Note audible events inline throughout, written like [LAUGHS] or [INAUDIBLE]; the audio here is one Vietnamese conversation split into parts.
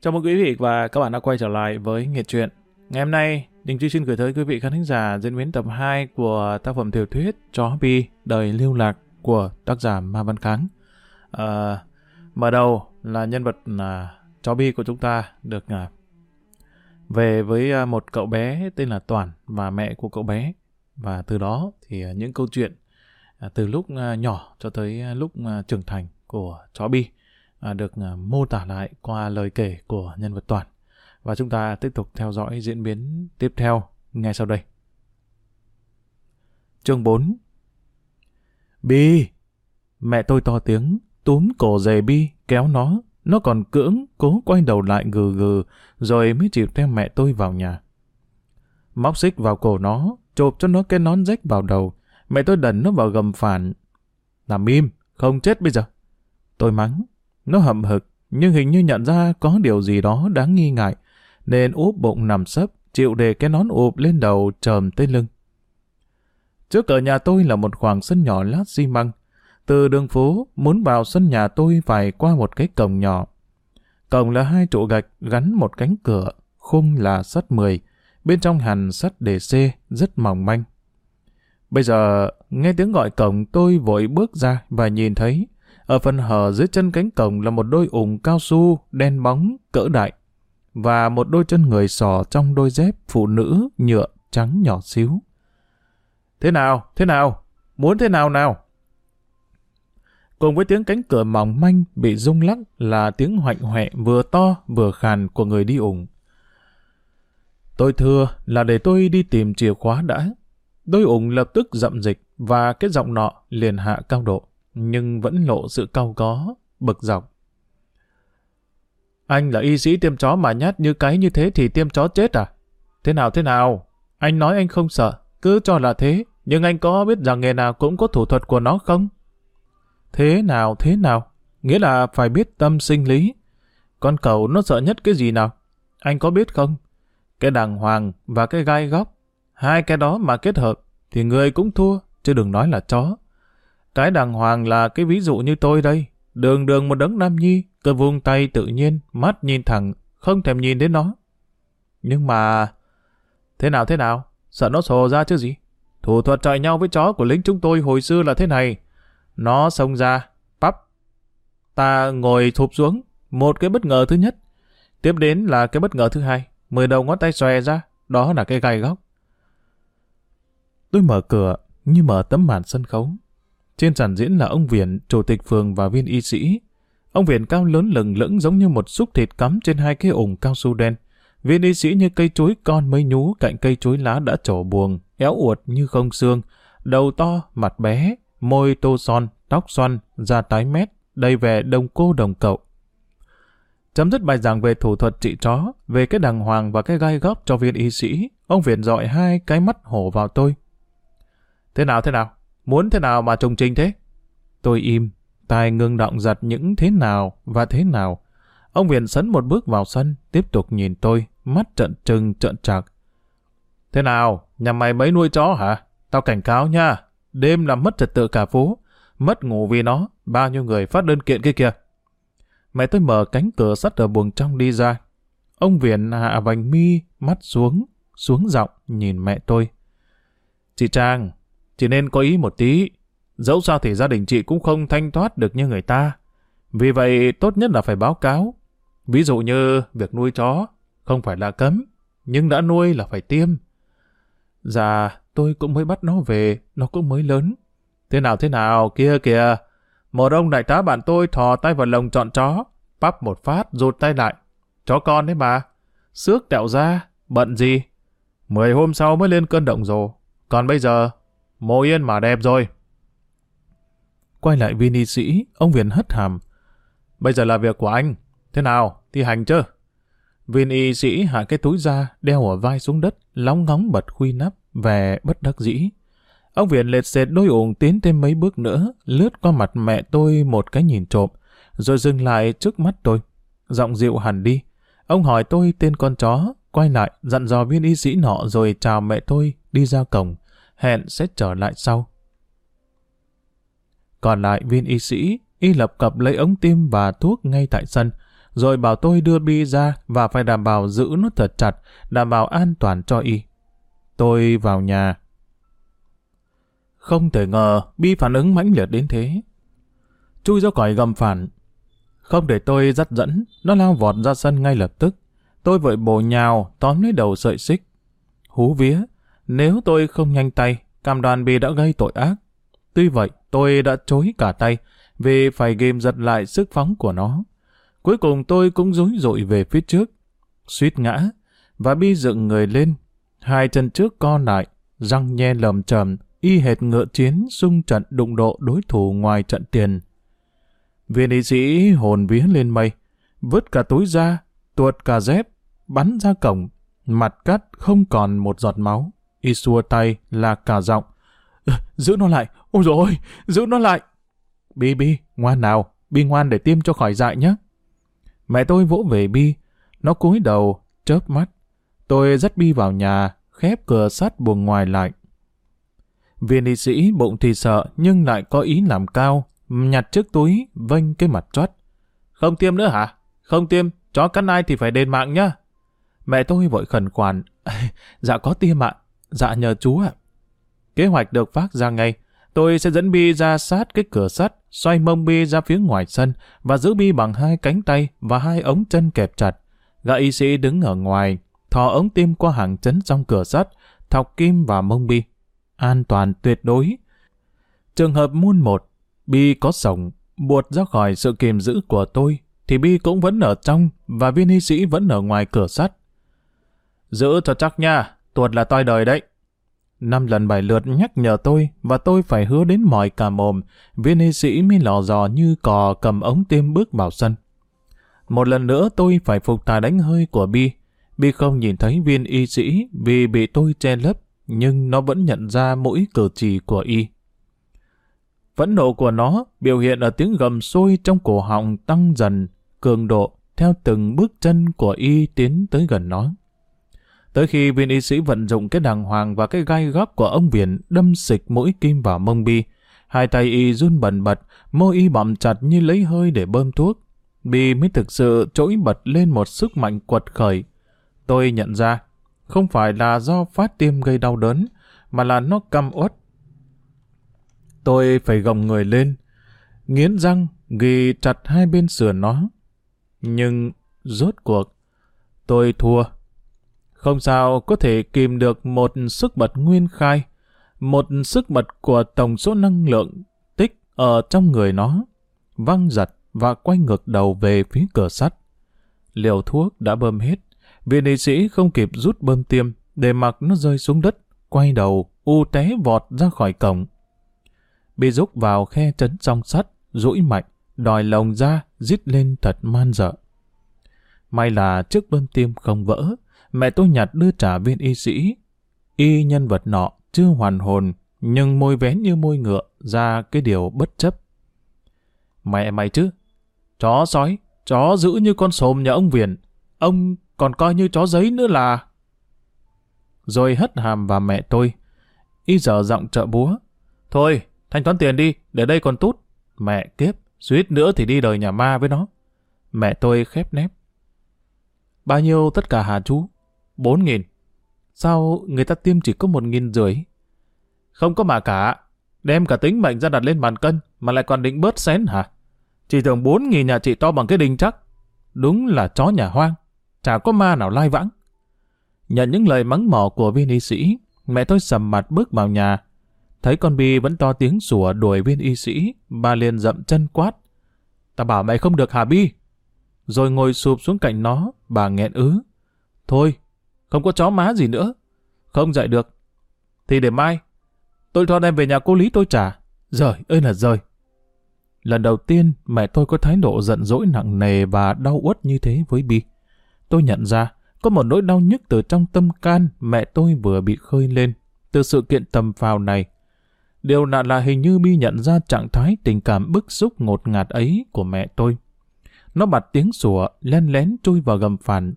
Chào mừng quý vị và các bạn đã quay trở lại với Nghệ truyện. Ngày hôm nay, Đình Duy xin gửi tới quý vị khán thính giả diễn biến tập 2 của tác phẩm tiểu thuyết Chó Bi Đời Lưu Lạc của tác giả Ma Văn Kháng. À, mở đầu là nhân vật là Chó Bi của chúng ta được à, về với à, một cậu bé tên là Toàn và mẹ của cậu bé. Và từ đó thì à, những câu chuyện à, từ lúc à, nhỏ cho tới à, lúc à, trưởng thành của Chó Bi À, được à, mô tả lại qua lời kể của nhân vật Toàn. Và chúng ta tiếp tục theo dõi diễn biến tiếp theo ngay sau đây. Chương 4 Bi! Mẹ tôi to tiếng, túm cổ dề Bi, kéo nó. Nó còn cưỡng, cố quay đầu lại gừ gừ, rồi mới chịu theo mẹ tôi vào nhà. Móc xích vào cổ nó, chộp cho nó cái nón rách vào đầu. Mẹ tôi đần nó vào gầm phản. Nằm im, không chết bây giờ. Tôi mắng, nó hậm hực, nhưng hình như nhận ra có điều gì đó đáng nghi ngại, nên úp bụng nằm sấp, chịu để cái nón ụp lên đầu trầm tới lưng. Trước cửa nhà tôi là một khoảng sân nhỏ lát xi măng. Từ đường phố, muốn vào sân nhà tôi phải qua một cái cổng nhỏ. Cổng là hai trụ gạch gắn một cánh cửa, khung là sắt 10, bên trong hàn sắt đề xê rất mỏng manh. Bây giờ, nghe tiếng gọi cổng tôi vội bước ra và nhìn thấy ở phần hở dưới chân cánh cổng là một đôi ủng cao su, đen bóng, cỡ đại, và một đôi chân người sò trong đôi dép phụ nữ nhựa trắng nhỏ xíu. Thế nào? Thế nào? Muốn thế nào nào? Cùng với tiếng cánh cửa mỏng manh bị rung lắc là tiếng hoạnh hoẹ vừa to vừa khàn của người đi ủng. Tôi thưa là để tôi đi tìm chìa khóa đã. Đôi ủng lập tức dậm dịch và cái giọng nọ liền hạ cao độ nhưng vẫn lộ sự cau có, bực dọc. Anh là y sĩ tiêm chó mà nhát như cái như thế thì tiêm chó chết à? Thế nào thế nào? Anh nói anh không sợ, cứ cho là thế, nhưng anh có biết rằng nghề nào cũng có thủ thuật của nó không? Thế nào thế nào? Nghĩa là phải biết tâm sinh lý. Con cầu nó sợ nhất cái gì nào? Anh có biết không? Cái đàng hoàng và cái gai góc. Hai cái đó mà kết hợp thì người cũng thua, chứ đừng nói là chó. Cái đàng hoàng là cái ví dụ như tôi đây. Đường đường một đấng nam nhi, cơ vuông tay tự nhiên, mắt nhìn thẳng, không thèm nhìn đến nó. Nhưng mà... Thế nào thế nào? Sợ nó sồ ra chứ gì? Thủ thuật chạy nhau với chó của lính chúng tôi hồi xưa là thế này. Nó xông ra, bắp. Ta ngồi thụp xuống, một cái bất ngờ thứ nhất. Tiếp đến là cái bất ngờ thứ hai, mười đầu ngón tay xòe ra, đó là cái gai góc. Tôi mở cửa, như mở tấm màn sân khấu. Trên sàn diễn là ông Viện, chủ tịch phường và viên y sĩ. Ông Viện cao lớn lừng lững giống như một xúc thịt cắm trên hai cái ủng cao su đen. Viên y sĩ như cây chuối con mới nhú cạnh cây chuối lá đã trổ buồng, éo uột như không xương, đầu to, mặt bé, môi tô son, tóc xoăn, da tái mét, đầy vẻ đồng cô đồng cậu. Chấm dứt bài giảng về thủ thuật trị chó, về cái đàng hoàng và cái gai góc cho viên y sĩ, ông Viện dọi hai cái mắt hổ vào tôi. Thế nào thế nào? Muốn thế nào mà trùng trình thế? Tôi im, tai ngưng động giật những thế nào và thế nào. Ông Viện sấn một bước vào sân, tiếp tục nhìn tôi, mắt trận trừng trận trạc. Thế nào, nhà mày mấy nuôi chó hả? Tao cảnh cáo nha, đêm làm mất trật tự cả phố, mất ngủ vì nó, bao nhiêu người phát đơn kiện kia kìa. Mẹ tôi mở cánh cửa sắt ở buồng trong đi ra. Ông Viện hạ vành mi, mắt xuống, xuống giọng nhìn mẹ tôi. Chị Trang, chỉ nên có ý một tí. Dẫu sao thì gia đình chị cũng không thanh thoát được như người ta. Vì vậy tốt nhất là phải báo cáo. Ví dụ như việc nuôi chó không phải là cấm, nhưng đã nuôi là phải tiêm. Dạ, tôi cũng mới bắt nó về, nó cũng mới lớn. Thế nào thế nào, kia kìa. Một ông đại tá bạn tôi thò tay vào lồng chọn chó, bắp một phát, rụt tay lại. Chó con đấy mà. Xước tẹo ra, bận gì? Mười hôm sau mới lên cơn động rồ. Còn bây giờ, Mộ yên mà đẹp rồi. Quay lại viên y sĩ, ông Viễn hất hàm. Bây giờ là việc của anh. Thế nào, thi hành chứ? Viên y sĩ hạ cái túi ra, đeo ở vai xuống đất, lóng ngóng bật khuy nắp, về bất đắc dĩ. Ông Viễn lệt xệt đôi ủng tiến thêm mấy bước nữa, lướt qua mặt mẹ tôi một cái nhìn trộm, rồi dừng lại trước mắt tôi. Giọng dịu hẳn đi. Ông hỏi tôi tên con chó, quay lại, dặn dò viên y sĩ nọ rồi chào mẹ tôi, đi ra cổng hẹn sẽ trở lại sau. Còn lại viên y sĩ, y lập cập lấy ống tim và thuốc ngay tại sân, rồi bảo tôi đưa Bi ra và phải đảm bảo giữ nó thật chặt, đảm bảo an toàn cho y. Tôi vào nhà. Không thể ngờ Bi phản ứng mãnh liệt đến thế. Chui ra khỏi gầm phản. Không để tôi dắt dẫn, nó lao vọt ra sân ngay lập tức. Tôi vội bổ nhào, tóm lấy đầu sợi xích. Hú vía, nếu tôi không nhanh tay, cam đoan Bi đã gây tội ác. Tuy vậy, tôi đã chối cả tay, vì phải ghim giật lại sức phóng của nó. Cuối cùng tôi cũng rối rội về phía trước, suýt ngã, và Bi dựng người lên, hai chân trước co lại, răng nhe lầm trầm, y hệt ngựa chiến xung trận đụng độ đối thủ ngoài trận tiền. Viên y sĩ hồn vía lên mây, vứt cả túi ra, tuột cả dép, bắn ra cổng, mặt cắt không còn một giọt máu. Y xua tay là cả giọng. giữ nó lại, ôi dồi ôi, giữ nó lại. Bi Bi, ngoan nào, Bi ngoan để tiêm cho khỏi dại nhé. Mẹ tôi vỗ về Bi, nó cúi đầu, chớp mắt. Tôi dắt Bi vào nhà, khép cửa sắt buồng ngoài lại. Viên y sĩ bụng thì sợ nhưng lại có ý làm cao, nhặt chiếc túi, vênh cái mặt chót. Không tiêm nữa hả? Không tiêm, chó cắn ai thì phải đền mạng nhá. Mẹ tôi vội khẩn khoản. [LAUGHS] dạ có tiêm ạ. Dạ nhờ chú ạ. Kế hoạch được phát ra ngay. Tôi sẽ dẫn Bi ra sát cái cửa sắt, xoay mông Bi ra phía ngoài sân và giữ Bi bằng hai cánh tay và hai ống chân kẹp chặt. Gã y sĩ đứng ở ngoài, thò ống tim qua hàng chấn trong cửa sắt, thọc kim vào mông Bi. An toàn tuyệt đối. Trường hợp muôn một, Bi có sổng, buột ra khỏi sự kiềm giữ của tôi, thì Bi cũng vẫn ở trong và viên y sĩ vẫn ở ngoài cửa sắt. Giữ cho chắc nha, tuột là toi đời đấy. Năm lần bài lượt nhắc nhở tôi và tôi phải hứa đến mọi cả mồm, viên y sĩ mới lò dò như cò cầm ống tiêm bước vào sân. Một lần nữa tôi phải phục tài đánh hơi của Bi. Bi không nhìn thấy viên y sĩ vì bị tôi che lấp, nhưng nó vẫn nhận ra mỗi cử chỉ của y. Phẫn nộ của nó biểu hiện ở tiếng gầm sôi trong cổ họng tăng dần, cường độ theo từng bước chân của y tiến tới gần nó. Tới khi viên y sĩ vận dụng cái đàng hoàng và cái gai góc của ông Viễn đâm xịch mũi kim vào mông Bi, hai tay y run bần bật, môi y bậm chặt như lấy hơi để bơm thuốc. Bi mới thực sự trỗi bật lên một sức mạnh quật khởi. Tôi nhận ra, không phải là do phát tiêm gây đau đớn, mà là nó căm uất. Tôi phải gồng người lên, nghiến răng, ghi chặt hai bên sườn nó. Nhưng, rốt cuộc, tôi thua. Không sao có thể kìm được một sức bật nguyên khai, một sức bật của tổng số năng lượng tích ở trong người nó, văng giật và quay ngược đầu về phía cửa sắt. Liều thuốc đã bơm hết, viên y sĩ không kịp rút bơm tiêm để mặc nó rơi xuống đất, quay đầu, u té vọt ra khỏi cổng. Bị rút vào khe trấn song sắt, rũi mạnh, đòi lồng ra, rít lên thật man dợ. May là chiếc bơm tiêm không vỡ, mẹ tôi nhặt đưa trả viên y sĩ. Y nhân vật nọ chưa hoàn hồn, nhưng môi vén như môi ngựa ra cái điều bất chấp. Mẹ mày chứ, chó sói, chó giữ như con sồm nhà ông Viền, ông còn coi như chó giấy nữa là... Rồi hất hàm vào mẹ tôi. Y giờ giọng trợ búa. Thôi, thanh toán tiền đi, để đây còn tút. Mẹ kiếp, suýt nữa thì đi đời nhà ma với nó. Mẹ tôi khép nép. Bao nhiêu tất cả hả chú? Bốn nghìn. Sao người ta tiêm chỉ có một nghìn rưỡi? Không có mà cả. Đem cả tính mệnh ra đặt lên bàn cân mà lại còn định bớt xén hả? Chỉ tưởng bốn nghìn nhà chị to bằng cái đình chắc. Đúng là chó nhà hoang. Chả có ma nào lai vãng. Nhận những lời mắng mỏ của viên y sĩ, mẹ tôi sầm mặt bước vào nhà. Thấy con Bi vẫn to tiếng sủa đuổi viên y sĩ, bà liền dậm chân quát. Ta bảo mày không được hả Bi? Rồi ngồi sụp xuống cạnh nó, bà nghẹn ứ. Thôi, không có chó má gì nữa. Không dạy được. Thì để mai, tôi cho đem về nhà cô Lý tôi trả. Rời ơi là rời. Lần đầu tiên mẹ tôi có thái độ giận dỗi nặng nề và đau uất như thế với Bi. Tôi nhận ra có một nỗi đau nhức từ trong tâm can mẹ tôi vừa bị khơi lên từ sự kiện tầm phào này. Điều lạ là hình như Bi nhận ra trạng thái tình cảm bức xúc ngột ngạt ấy của mẹ tôi. Nó bật tiếng sủa, len lén chui vào gầm phản.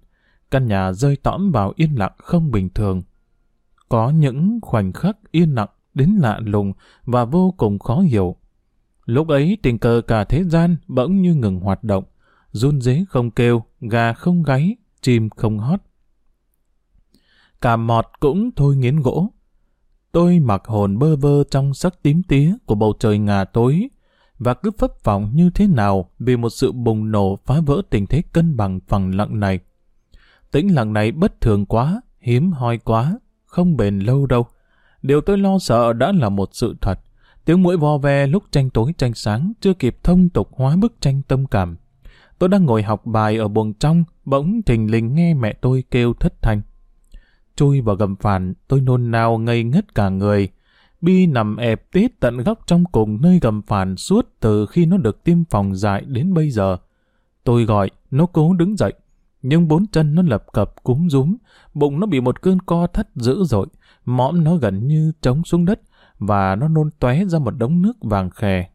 Căn nhà rơi tõm vào yên lặng không bình thường. Có những khoảnh khắc yên lặng đến lạ lùng và vô cùng khó hiểu. Lúc ấy tình cờ cả thế gian bỗng như ngừng hoạt động. run dế không kêu, gà không gáy, chim không hót. Cả mọt cũng thôi nghiến gỗ. Tôi mặc hồn bơ vơ trong sắc tím tía của bầu trời ngà tối, và cứ phấp phỏng như thế nào vì một sự bùng nổ phá vỡ tình thế cân bằng phẳng lặng này. Tĩnh lặng này bất thường quá, hiếm hoi quá, không bền lâu đâu. Điều tôi lo sợ đã là một sự thật. Tiếng mũi vo ve lúc tranh tối tranh sáng chưa kịp thông tục hóa bức tranh tâm cảm. Tôi đang ngồi học bài ở buồng trong, bỗng thình lình nghe mẹ tôi kêu thất thanh. Chui vào gầm phản, tôi nôn nao ngây ngất cả người. Bi nằm ẹp tít tận góc trong cùng nơi gầm phản suốt từ khi nó được tiêm phòng dại đến bây giờ. Tôi gọi, nó cố đứng dậy, nhưng bốn chân nó lập cập cúm rúm, bụng nó bị một cơn co thắt dữ dội, mõm nó gần như trống xuống đất, và nó nôn tóe ra một đống nước vàng khè.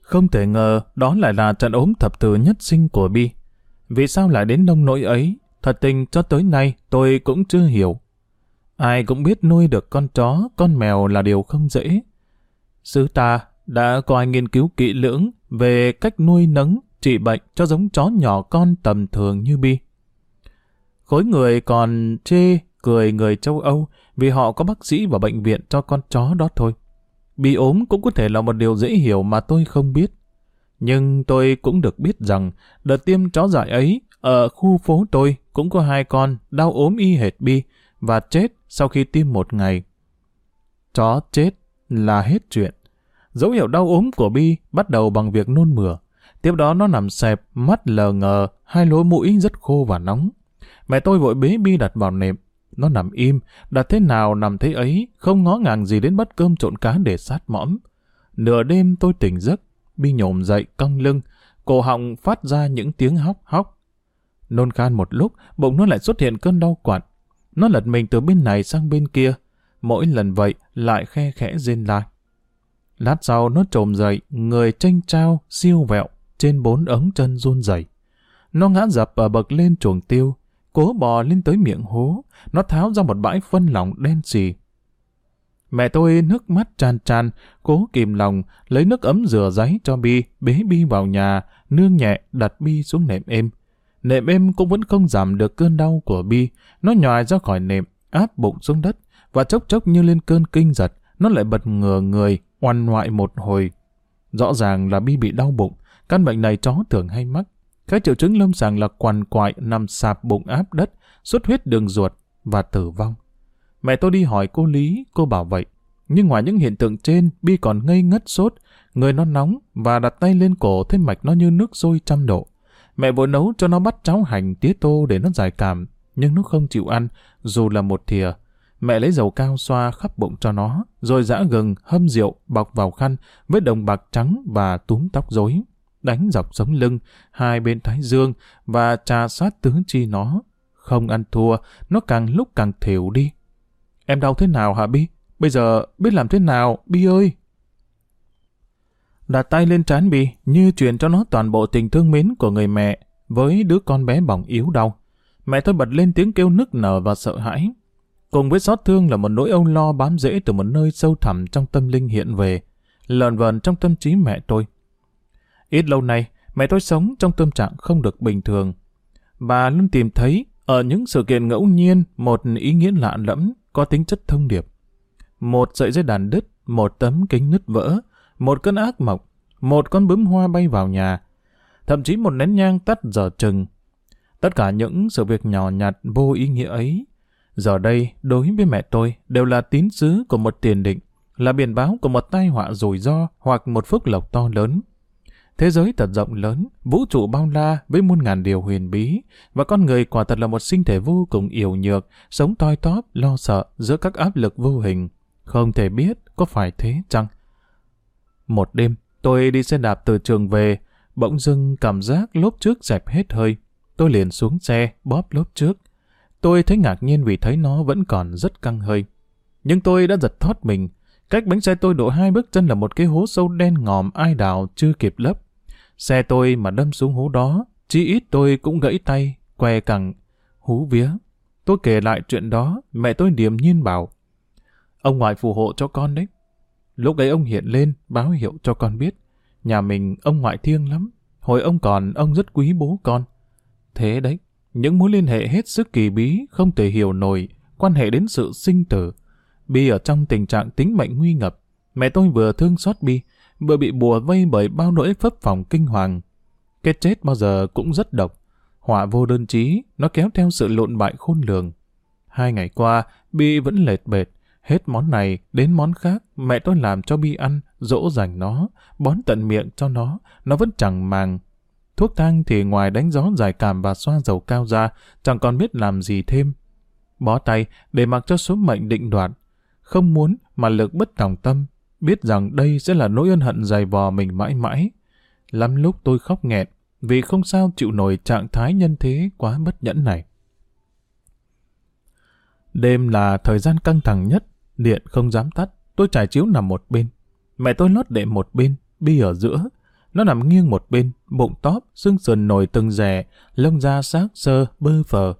Không thể ngờ đó lại là trận ốm thập tử nhất sinh của Bi. Vì sao lại đến nông nỗi ấy? Thật tình cho tới nay tôi cũng chưa hiểu. Ai cũng biết nuôi được con chó, con mèo là điều không dễ. Sứ ta đã có ai nghiên cứu kỹ lưỡng về cách nuôi nấng, trị bệnh cho giống chó nhỏ con tầm thường như Bi. Khối người còn chê cười người châu Âu vì họ có bác sĩ và bệnh viện cho con chó đó thôi. Bị ốm cũng có thể là một điều dễ hiểu mà tôi không biết. Nhưng tôi cũng được biết rằng đợt tiêm chó dại ấy ở khu phố tôi cũng có hai con đau ốm y hệt Bi và chết sau khi tiêm một ngày. Chó chết là hết chuyện. Dấu hiệu đau ốm của Bi bắt đầu bằng việc nôn mửa. Tiếp đó nó nằm xẹp, mắt lờ ngờ, hai lối mũi rất khô và nóng. Mẹ tôi vội bế Bi đặt vào nệm. Nó nằm im, đặt thế nào nằm thế ấy, không ngó ngàng gì đến bát cơm trộn cá để sát mõm. Nửa đêm tôi tỉnh giấc, Bi nhổm dậy cong lưng, cổ họng phát ra những tiếng hóc hóc. Nôn khan một lúc, bụng nó lại xuất hiện cơn đau quặn. Nó lật mình từ bên này sang bên kia, mỗi lần vậy lại khe khẽ rên lại. Lát sau nó trồm dậy, người tranh trao, siêu vẹo, trên bốn ống chân run rẩy. Nó ngã dập và bậc lên chuồng tiêu, cố bò lên tới miệng hố, nó tháo ra một bãi phân lỏng đen xì. Mẹ tôi nước mắt tràn tràn, cố kìm lòng, lấy nước ấm rửa giấy cho Bi, bế Bi vào nhà, nương nhẹ đặt Bi xuống nệm êm. Nệm êm cũng vẫn không giảm được cơn đau của Bi, nó nhòi ra khỏi nệm, áp bụng xuống đất, và chốc chốc như lên cơn kinh giật, nó lại bật ngửa người, oằn ngoại một hồi. Rõ ràng là Bi bị đau bụng, căn bệnh này chó thường hay mắc. Các triệu chứng lâm sàng là quằn quại nằm sạp bụng áp đất, xuất huyết đường ruột và tử vong. Mẹ tôi đi hỏi cô Lý, cô bảo vậy. Nhưng ngoài những hiện tượng trên, Bi còn ngây ngất sốt, người nó nóng và đặt tay lên cổ thêm mạch nó như nước sôi trăm độ. Mẹ vội nấu cho nó bắt cháo hành tía tô để nó giải cảm, nhưng nó không chịu ăn, dù là một thìa. Mẹ lấy dầu cao xoa khắp bụng cho nó, rồi giã gừng, hâm rượu, bọc vào khăn với đồng bạc trắng và túm tóc rối đánh dọc sống lưng, hai bên thái dương và trà sát tứ chi nó. Không ăn thua, nó càng lúc càng thiểu đi. Em đau thế nào hả Bi? Bây giờ biết làm thế nào, Bi ơi? Đặt tay lên trán Bi, như truyền cho nó toàn bộ tình thương mến của người mẹ với đứa con bé bỏng yếu đau. Mẹ tôi bật lên tiếng kêu nức nở và sợ hãi. Cùng với xót thương là một nỗi âu lo bám rễ từ một nơi sâu thẳm trong tâm linh hiện về, lợn vờn trong tâm trí mẹ tôi. Ít lâu nay, mẹ tôi sống trong tâm trạng không được bình thường. Bà luôn tìm thấy ở những sự kiện ngẫu nhiên một ý nghĩa lạ lẫm có tính chất thông điệp. Một sợi dây đàn đứt, một tấm kính nứt vỡ, một cơn ác mộng, một con bướm hoa bay vào nhà, thậm chí một nén nhang tắt giờ chừng. Tất cả những sự việc nhỏ nhặt vô ý nghĩa ấy, giờ đây đối với mẹ tôi đều là tín sứ của một tiền định, là biển báo của một tai họa rủi ro hoặc một phước lộc to lớn. Thế giới thật rộng lớn, vũ trụ bao la với muôn ngàn điều huyền bí, và con người quả thật là một sinh thể vô cùng yếu nhược, sống toi tóp, lo sợ giữa các áp lực vô hình. Không thể biết có phải thế chăng? Một đêm, tôi đi xe đạp từ trường về, bỗng dưng cảm giác lốp trước dẹp hết hơi. Tôi liền xuống xe, bóp lốp trước. Tôi thấy ngạc nhiên vì thấy nó vẫn còn rất căng hơi. Nhưng tôi đã giật thoát mình. Cách bánh xe tôi độ hai bước chân là một cái hố sâu đen ngòm ai đào chưa kịp lấp. Xe tôi mà đâm xuống hố đó, chỉ ít tôi cũng gãy tay, que cẳng, hú vía. Tôi kể lại chuyện đó, mẹ tôi điềm nhiên bảo. Ông ngoại phù hộ cho con đấy. Lúc ấy ông hiện lên, báo hiệu cho con biết. Nhà mình ông ngoại thiêng lắm. Hồi ông còn, ông rất quý bố con. Thế đấy, những mối liên hệ hết sức kỳ bí, không thể hiểu nổi, quan hệ đến sự sinh tử. Bi ở trong tình trạng tính mệnh nguy ngập. Mẹ tôi vừa thương xót Bi, vừa bị bùa vây bởi bao nỗi phấp phòng kinh hoàng. Cái chết bao giờ cũng rất độc. Họa vô đơn chí, nó kéo theo sự lộn bại khôn lường. Hai ngày qua, Bi vẫn lệt bệt. Hết món này đến món khác, mẹ tôi làm cho Bi ăn, dỗ dành nó, bón tận miệng cho nó, nó vẫn chẳng màng. Thuốc thang thì ngoài đánh gió giải cảm và xoa dầu cao ra, chẳng còn biết làm gì thêm. Bó tay để mặc cho số mệnh định đoạt. Không muốn mà lực bất tòng tâm, biết rằng đây sẽ là nỗi ân hận dày vò mình mãi mãi. Lắm lúc tôi khóc nghẹn, vì không sao chịu nổi trạng thái nhân thế quá bất nhẫn này. Đêm là thời gian căng thẳng nhất, điện không dám tắt, tôi trải chiếu nằm một bên. Mẹ tôi lót đệm một bên, bi ở giữa. Nó nằm nghiêng một bên, bụng tóp, xương sườn nổi từng rẻ, lông da xác sơ, bơ phờ.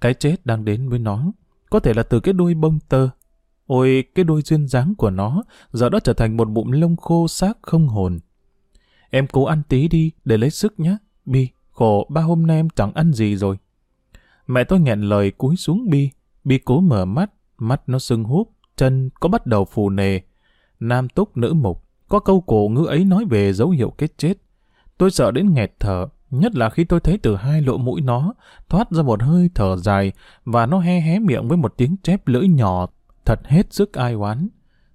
Cái chết đang đến với nó, có thể là từ cái đuôi bông tơ. Ôi, cái đôi duyên dáng của nó, giờ đã trở thành một bụng lông khô xác không hồn. Em cố ăn tí đi, để lấy sức nhé. Bi, khổ, ba hôm nay em chẳng ăn gì rồi. Mẹ tôi nghẹn lời cúi xuống Bi. Bi cố mở mắt, mắt nó sưng húp, chân có bắt đầu phù nề. Nam túc nữ mục, có câu cổ ngữ ấy nói về dấu hiệu kết chết. Tôi sợ đến nghẹt thở, nhất là khi tôi thấy từ hai lỗ mũi nó thoát ra một hơi thở dài và nó he hé miệng với một tiếng chép lưỡi nhỏ, thật hết sức ai oán.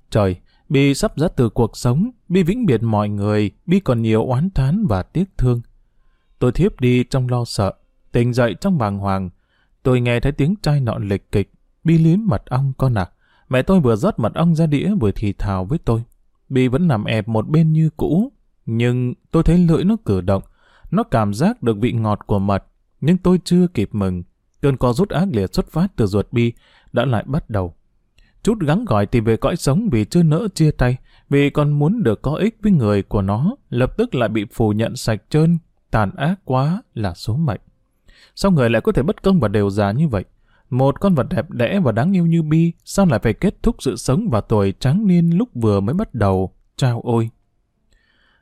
Trời, Bi sắp ra từ cuộc sống, Bi vĩnh biệt mọi người, Bi còn nhiều oán thán và tiếc thương. Tôi thiếp đi trong lo sợ, tỉnh dậy trong bàng hoàng. Tôi nghe thấy tiếng trai nọn lịch kịch, Bi liếm mật ong con à. Mẹ tôi vừa rót mật ong ra đĩa vừa thì thào với tôi. Bi vẫn nằm ẹp một bên như cũ, nhưng tôi thấy lưỡi nó cử động. Nó cảm giác được vị ngọt của mật, nhưng tôi chưa kịp mừng. Cơn co rút ác liệt xuất phát từ ruột Bi đã lại bắt đầu. Chút gắng gọi tìm về cõi sống vì chưa nỡ chia tay, vì còn muốn được có ích với người của nó, lập tức lại bị phủ nhận sạch trơn, tàn ác quá là số mệnh. Sao người lại có thể bất công và đều già như vậy? Một con vật đẹp đẽ và đáng yêu như Bi, sao lại phải kết thúc sự sống và tuổi trắng niên lúc vừa mới bắt đầu? Chao ôi!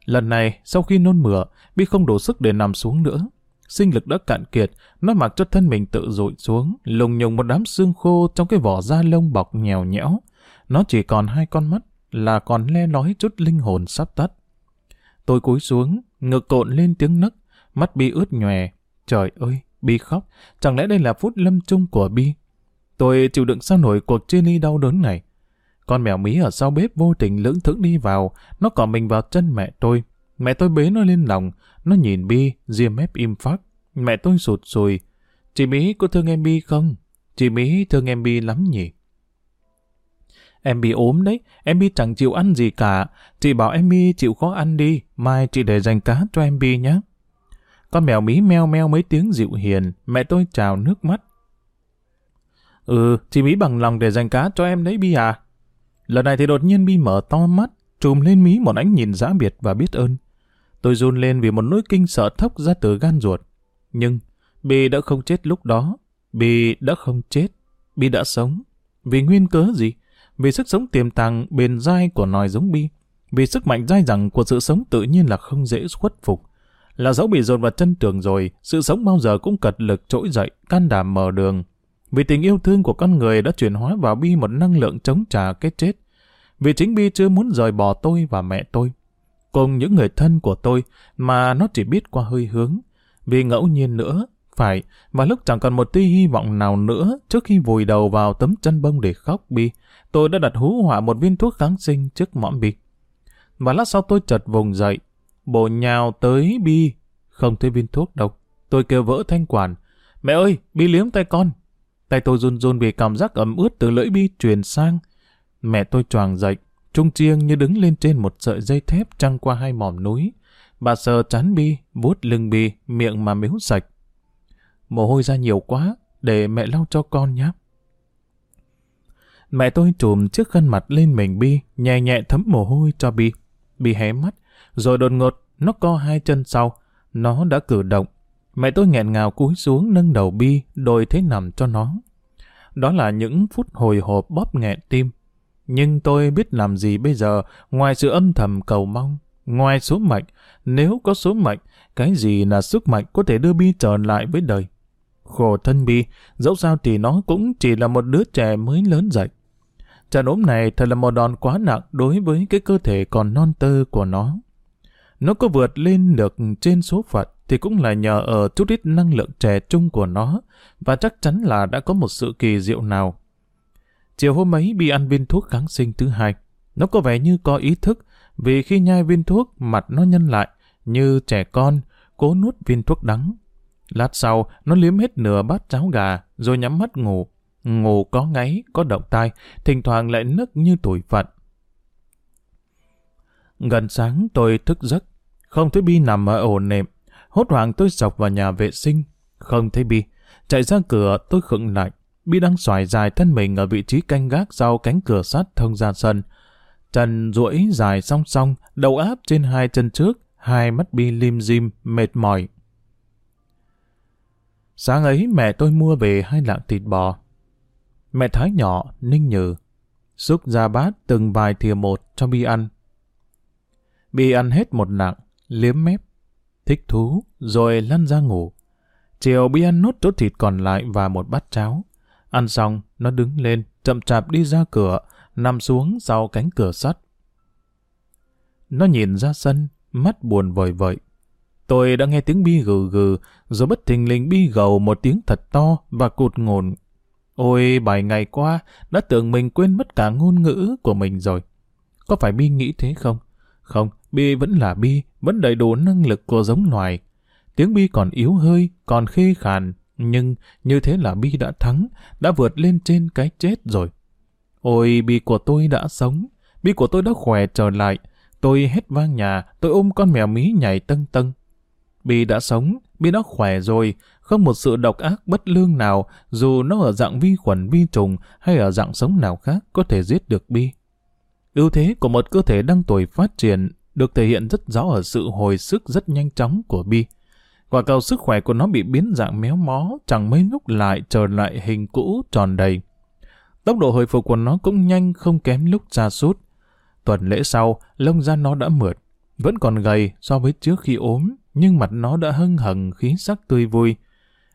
Lần này, sau khi nôn mửa, Bi không đủ sức để nằm xuống nữa. Sinh lực đã cạn kiệt, nó mặc cho thân mình tự rụi xuống, lùng nhùng một đám xương khô trong cái vỏ da lông bọc nhèo nhẽo. Nó chỉ còn hai con mắt, là còn le lói chút linh hồn sắp tắt. Tôi cúi xuống, ngực cộn lên tiếng nấc, mắt Bi ướt nhòe. Trời ơi, Bi khóc, chẳng lẽ đây là phút lâm chung của Bi? Tôi chịu đựng sao nổi cuộc chia ly đau đớn này. Con mèo mí ở sau bếp vô tình lưỡng thững đi vào, nó cỏ mình vào chân mẹ tôi. Mẹ tôi bế nó lên lòng, nó nhìn Bi, diêm mép im phắc. Mẹ tôi sụt sùi. Chị Mỹ có thương em Bi không? Chị Mỹ thương em Bi lắm nhỉ? Em Bi ốm đấy, em Bi chẳng chịu ăn gì cả. Chị bảo em Bi chịu khó ăn đi, mai chị để dành cá cho em Bi nhé. Con mèo Mỹ meo meo mấy tiếng dịu hiền, mẹ tôi trào nước mắt. Ừ, chị Mỹ bằng lòng để dành cá cho em đấy Bi à? Lần này thì đột nhiên Bi mở to mắt, trùm lên Mỹ một ánh nhìn giã biệt và biết ơn. Tôi run lên vì một nỗi kinh sợ thốc ra từ gan ruột. Nhưng, Bi đã không chết lúc đó. Bi đã không chết. Bi đã sống. Vì nguyên cớ gì? Vì sức sống tiềm tàng bền dai của nòi giống Bi. Vì sức mạnh dai dẳng của sự sống tự nhiên là không dễ khuất phục. Là dẫu bị dồn vào chân tường rồi, sự sống bao giờ cũng cật lực trỗi dậy, can đảm mở đường. Vì tình yêu thương của con người đã chuyển hóa vào Bi một năng lượng chống trả cái chết. Vì chính Bi chưa muốn rời bỏ tôi và mẹ tôi cùng những người thân của tôi mà nó chỉ biết qua hơi hướng. Vì ngẫu nhiên nữa, phải, và lúc chẳng còn một tia hy vọng nào nữa trước khi vùi đầu vào tấm chân bông để khóc bi, tôi đã đặt hú họa một viên thuốc kháng sinh trước mõm bi. Và lát sau tôi chợt vùng dậy, bổ nhào tới bi, không thấy viên thuốc đâu. Tôi kêu vỡ thanh quản, mẹ ơi, bi liếm tay con. Tay tôi run run vì cảm giác ẩm ướt từ lưỡi bi truyền sang. Mẹ tôi choàng dậy, trung chiêng như đứng lên trên một sợi dây thép trăng qua hai mỏm núi. Bà sờ chán bi, vuốt lưng bi, miệng mà miếu sạch. Mồ hôi ra nhiều quá, để mẹ lau cho con nhé. Mẹ tôi trùm chiếc khăn mặt lên mình Bi, nhẹ nhẹ thấm mồ hôi cho Bi. Bi hé mắt, rồi đột ngột, nó co hai chân sau. Nó đã cử động. Mẹ tôi nghẹn ngào cúi xuống nâng đầu Bi, đôi thế nằm cho nó. Đó là những phút hồi hộp bóp nghẹn tim. Nhưng tôi biết làm gì bây giờ, ngoài sự âm thầm cầu mong. Ngoài số mệnh, nếu có số mệnh, cái gì là sức mạnh có thể đưa Bi trở lại với đời? Khổ thân Bi, dẫu sao thì nó cũng chỉ là một đứa trẻ mới lớn dậy. Trận ốm này thật là một đòn quá nặng đối với cái cơ thể còn non tơ của nó. Nó có vượt lên được trên số phận thì cũng là nhờ ở chút ít năng lượng trẻ trung của nó và chắc chắn là đã có một sự kỳ diệu nào. Chiều hôm ấy bị ăn viên thuốc kháng sinh thứ hai. Nó có vẻ như có ý thức vì khi nhai viên thuốc mặt nó nhân lại như trẻ con cố nuốt viên thuốc đắng. Lát sau nó liếm hết nửa bát cháo gà rồi nhắm mắt ngủ. Ngủ có ngáy, có động tai, thỉnh thoảng lại nức như tuổi phận. Gần sáng tôi thức giấc, không thấy Bi nằm ở ổ nệm. Hốt hoảng tôi dọc vào nhà vệ sinh, không thấy Bi. Chạy ra cửa tôi khựng lại. Bi đang xoài dài thân mình ở vị trí canh gác sau cánh cửa sắt thông ra sân. Chân duỗi dài song song, đầu áp trên hai chân trước, hai mắt Bi lim dim, mệt mỏi. Sáng ấy mẹ tôi mua về hai lạng thịt bò. Mẹ thái nhỏ, ninh nhừ. Xúc ra bát từng vài thìa một cho Bi ăn. Bi ăn hết một lạng, liếm mép, thích thú, rồi lăn ra ngủ. Chiều Bi ăn nốt chút thịt còn lại và một bát cháo. Ăn xong, nó đứng lên, chậm chạp đi ra cửa, nằm xuống sau cánh cửa sắt. Nó nhìn ra sân, mắt buồn vời vợi. Tôi đã nghe tiếng Bi gừ gừ, rồi bất thình lình Bi gầu một tiếng thật to và cụt ngồn. Ôi, bài ngày qua, đã tưởng mình quên mất cả ngôn ngữ của mình rồi. Có phải Bi nghĩ thế không? Không, Bi vẫn là Bi, vẫn đầy đủ năng lực của giống loài. Tiếng Bi còn yếu hơi, còn khê khàn, nhưng như thế là Bi đã thắng, đã vượt lên trên cái chết rồi. Ôi, Bi của tôi đã sống, Bi của tôi đã khỏe trở lại. Tôi hết vang nhà, tôi ôm con mèo mí nhảy tâng tâng. Bi đã sống, Bi đã khỏe rồi, không một sự độc ác bất lương nào, dù nó ở dạng vi khuẩn vi trùng hay ở dạng sống nào khác có thể giết được Bi. Ưu thế của một cơ thể đang tuổi phát triển được thể hiện rất rõ ở sự hồi sức rất nhanh chóng của Bi. Quả cầu sức khỏe của nó bị biến dạng méo mó, chẳng mấy lúc lại trở lại hình cũ tròn đầy. Tốc độ hồi phục của nó cũng nhanh không kém lúc ra sút. Tuần lễ sau, lông da nó đã mượt, vẫn còn gầy so với trước khi ốm, nhưng mặt nó đã hưng hằng khí sắc tươi vui.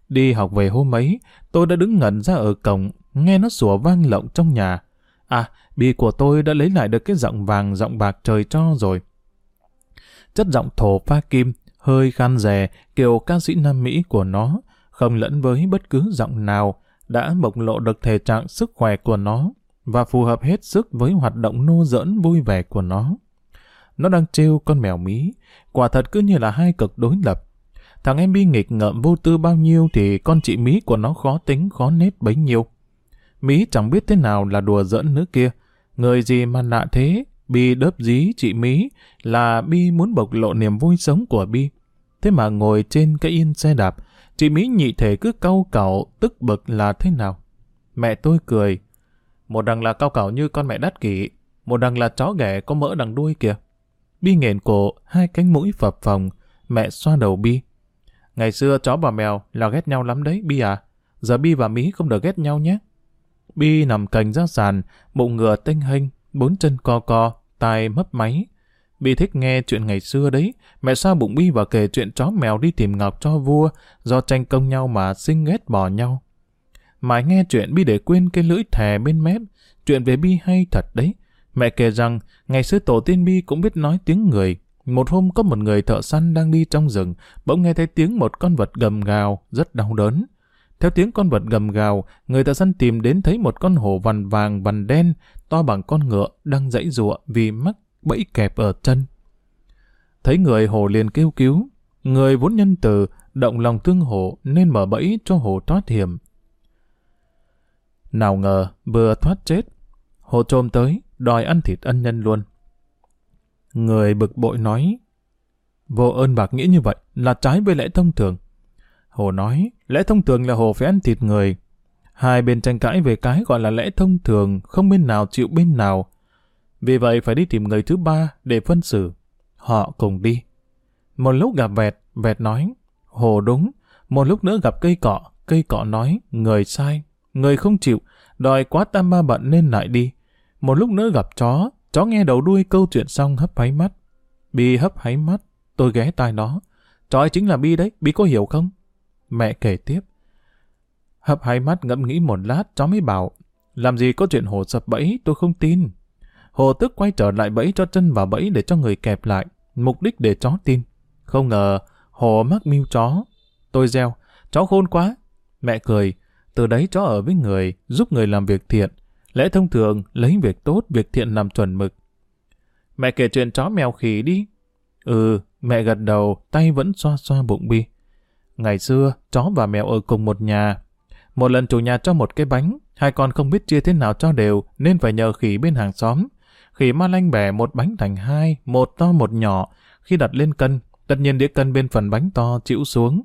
Đi học về hôm ấy, tôi đã đứng ngẩn ra ở cổng, nghe nó sủa vang lộng trong nhà. À, bì của tôi đã lấy lại được cái giọng vàng giọng bạc trời cho rồi. Chất giọng thổ pha kim, hơi khan rè, kiểu ca sĩ Nam Mỹ của nó, không lẫn với bất cứ giọng nào, đã bộc lộ được thể trạng sức khỏe của nó và phù hợp hết sức với hoạt động nô dẫn vui vẻ của nó. Nó đang trêu con mèo mỹ quả thật cứ như là hai cực đối lập. Thằng em bi nghịch ngợm vô tư bao nhiêu thì con chị mỹ của nó khó tính khó nết bấy nhiêu. mỹ chẳng biết thế nào là đùa giỡn nữa kia. Người gì mà lạ thế, Bi đớp dí chị Mí là Bi muốn bộc lộ niềm vui sống của Bi. Thế mà ngồi trên cái yên xe đạp, chị Mí nhị thể cứ cau cẩu tức bực là thế nào. Mẹ tôi cười. Một đằng là cao cẩu như con mẹ đắt kỷ, một đằng là chó ghẻ có mỡ đằng đuôi kìa. Bi nghền cổ, hai cánh mũi phập phồng, mẹ xoa đầu Bi. Ngày xưa chó và mèo là ghét nhau lắm đấy, Bi à. Giờ Bi và Mí không được ghét nhau nhé. Bi nằm cành ra sàn, bụng ngựa tinh hình, bốn chân co co, tai mấp máy. Bi thích nghe chuyện ngày xưa đấy, mẹ sao bụng Bi và kể chuyện chó mèo đi tìm ngọc cho vua, do tranh công nhau mà sinh ghét bỏ nhau. Mãi nghe chuyện Bi để quên cái lưỡi thè bên mép, chuyện về Bi hay thật đấy. Mẹ kể rằng, ngày xưa tổ tiên Bi cũng biết nói tiếng người. Một hôm có một người thợ săn đang đi trong rừng, bỗng nghe thấy tiếng một con vật gầm gào, rất đau đớn. Theo tiếng con vật gầm gào, người thợ săn tìm đến thấy một con hổ vằn vàng vằn đen, to bằng con ngựa, đang dãy ruộng vì mắc bẫy kẹp ở chân. Thấy người hổ liền kêu cứu, người vốn nhân từ, động lòng thương hổ nên mở bẫy cho hổ thoát hiểm. Nào ngờ, vừa thoát chết, hổ trôm tới, đòi ăn thịt ân nhân luôn. Người bực bội nói, vô ơn bạc nghĩ như vậy là trái với lẽ thông thường. Hồ nói, lẽ thông thường là Hồ phải ăn thịt người. Hai bên tranh cãi về cái gọi là lẽ thông thường, không bên nào chịu bên nào. Vì vậy phải đi tìm người thứ ba để phân xử. Họ cùng đi. Một lúc gặp Vẹt, Vẹt nói, Hồ đúng. Một lúc nữa gặp cây cọ, cây cọ nói, người sai. Người không chịu, đòi quá tam ba bận nên lại đi. Một lúc nữa gặp chó, chó nghe đầu đuôi câu chuyện xong hấp háy mắt. Bi hấp háy mắt, tôi ghé tai nó. Chó ấy chính là Bi đấy, Bi có hiểu không? Mẹ kể tiếp. Hấp hai mắt ngẫm nghĩ một lát, chó mới bảo, làm gì có chuyện hồ sập bẫy, tôi không tin. Hồ tức quay trở lại bẫy cho chân vào bẫy để cho người kẹp lại, mục đích để chó tin. Không ngờ, Hồ mắc mưu chó. Tôi reo, chó khôn quá. Mẹ cười, từ đấy chó ở với người, giúp người làm việc thiện. Lẽ thông thường, lấy việc tốt, việc thiện làm chuẩn mực. Mẹ kể chuyện chó mèo khỉ đi. Ừ, mẹ gật đầu, tay vẫn xoa xoa bụng bi. Ngày xưa, chó và mèo ở cùng một nhà. Một lần chủ nhà cho một cái bánh, hai con không biết chia thế nào cho đều, nên phải nhờ khỉ bên hàng xóm. Khỉ ma lanh bẻ một bánh thành hai, một to một nhỏ. Khi đặt lên cân, tất nhiên đĩa cân bên phần bánh to chịu xuống.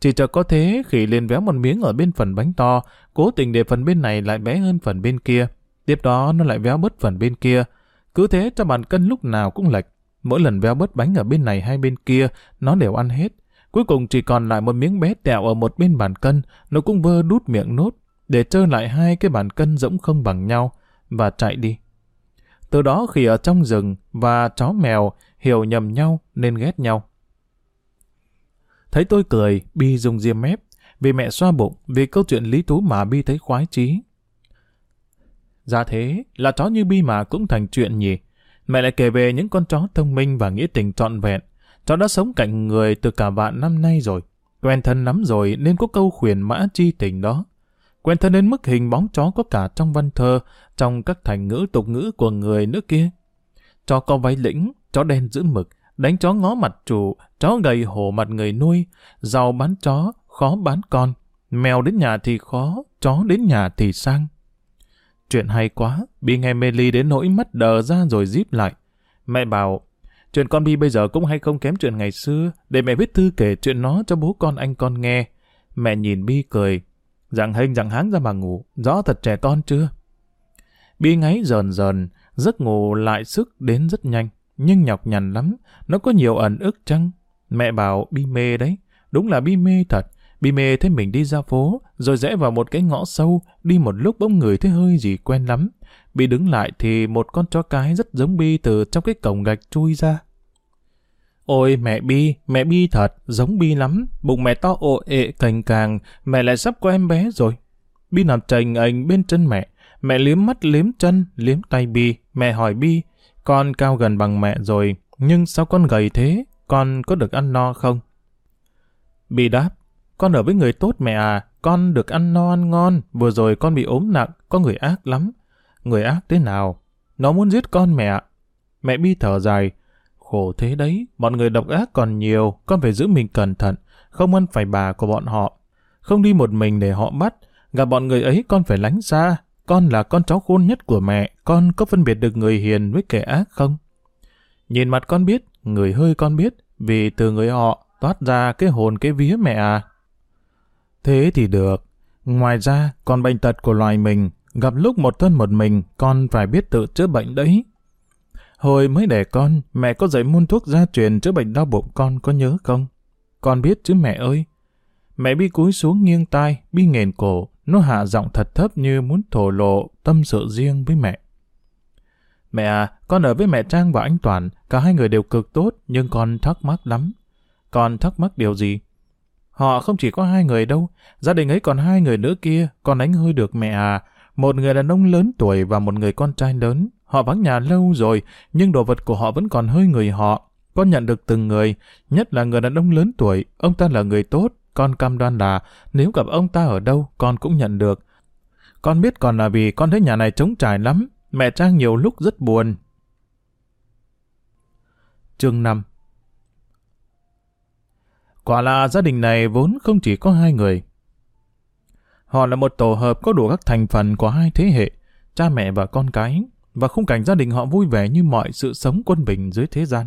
Chỉ chờ có thế, khỉ liền véo một miếng ở bên phần bánh to, cố tình để phần bên này lại bé hơn phần bên kia. Tiếp đó nó lại véo bớt phần bên kia. Cứ thế cho bàn cân lúc nào cũng lệch. Mỗi lần véo bớt bánh ở bên này hay bên kia, nó đều ăn hết. Cuối cùng chỉ còn lại một miếng bé tẹo ở một bên bàn cân, nó cũng vơ đút miệng nốt, để trơ lại hai cái bàn cân rỗng không bằng nhau, và chạy đi. Từ đó khi ở trong rừng và chó mèo hiểu nhầm nhau nên ghét nhau. Thấy tôi cười, Bi dùng diêm mép, vì mẹ xoa bụng, vì câu chuyện lý thú mà Bi thấy khoái chí. Ra thế, là chó như Bi mà cũng thành chuyện nhỉ. Mẹ lại kể về những con chó thông minh và nghĩa tình trọn vẹn. Chó đã sống cạnh người từ cả vạn năm nay rồi. Quen thân lắm rồi nên có câu khuyển mã chi tình đó. Quen thân đến mức hình bóng chó có cả trong văn thơ, trong các thành ngữ tục ngữ của người nước kia. Chó có váy lĩnh, chó đen giữ mực, đánh chó ngó mặt chủ, chó gầy hổ mặt người nuôi, giàu bán chó, khó bán con, mèo đến nhà thì khó, chó đến nhà thì sang. Chuyện hay quá, bị nghe mê ly đến nỗi mắt đờ ra rồi díp lại. Mẹ bảo, chuyện con Bi bây giờ cũng hay không kém chuyện ngày xưa, để mẹ viết thư kể chuyện nó cho bố con anh con nghe. Mẹ nhìn Bi cười, dạng hình dạng háng ra mà ngủ, rõ thật trẻ con chưa? Bi ngáy dần dần, giấc ngủ lại sức đến rất nhanh, nhưng nhọc nhằn lắm, nó có nhiều ẩn ức chăng? Mẹ bảo Bi mê đấy, đúng là Bi mê thật. Bi mê thấy mình đi ra phố, rồi rẽ vào một cái ngõ sâu, đi một lúc bỗng người thấy hơi gì quen lắm. Bi đứng lại thì một con chó cái rất giống Bi từ trong cái cổng gạch chui ra. Ôi mẹ Bi, mẹ Bi thật, giống Bi lắm, bụng mẹ to ồ ệ cành càng, mẹ lại sắp có em bé rồi. Bi nằm trành ảnh bên chân mẹ, mẹ liếm mắt liếm chân, liếm tay Bi, mẹ hỏi Bi, con cao gần bằng mẹ rồi, nhưng sao con gầy thế, con có được ăn no không? Bi đáp, con ở với người tốt mẹ à, con được ăn no ăn ngon, vừa rồi con bị ốm nặng, có người ác lắm. Người ác thế nào? Nó muốn giết con mẹ. Mẹ Bi thở dài, khổ thế đấy, bọn người độc ác còn nhiều, con phải giữ mình cẩn thận, không ăn phải bà của bọn họ. Không đi một mình để họ bắt, gặp bọn người ấy con phải lánh xa, con là con cháu khôn nhất của mẹ, con có phân biệt được người hiền với kẻ ác không? Nhìn mặt con biết, người hơi con biết, vì từ người họ toát ra cái hồn cái vía mẹ à. Thế thì được. Ngoài ra, còn bệnh tật của loài mình, gặp lúc một thân một mình, con phải biết tự chữa bệnh đấy. Hồi mới đẻ con, mẹ có dạy muôn thuốc gia truyền chữa bệnh đau bụng con có nhớ không? Con biết chứ mẹ ơi. Mẹ bi cúi xuống nghiêng tai, bi nghền cổ, nó hạ giọng thật thấp như muốn thổ lộ tâm sự riêng với mẹ. Mẹ à, con ở với mẹ Trang và anh Toàn, cả hai người đều cực tốt, nhưng con thắc mắc lắm. Con thắc mắc điều gì? Họ không chỉ có hai người đâu, gia đình ấy còn hai người nữa kia, con đánh hơi được mẹ à. Một người đàn ông lớn tuổi và một người con trai lớn. Họ vắng nhà lâu rồi, nhưng đồ vật của họ vẫn còn hơi người họ. Con nhận được từng người, nhất là người đàn ông lớn tuổi, ông ta là người tốt, con cam đoan là nếu gặp ông ta ở đâu, con cũng nhận được. Con biết còn là vì con thấy nhà này trống trải lắm, mẹ Trang nhiều lúc rất buồn. Chương 5 Quả là gia đình này vốn không chỉ có hai người. Họ là một tổ hợp có đủ các thành phần của hai thế hệ, cha mẹ và con cái, và khung cảnh gia đình họ vui vẻ như mọi sự sống quân bình dưới thế gian.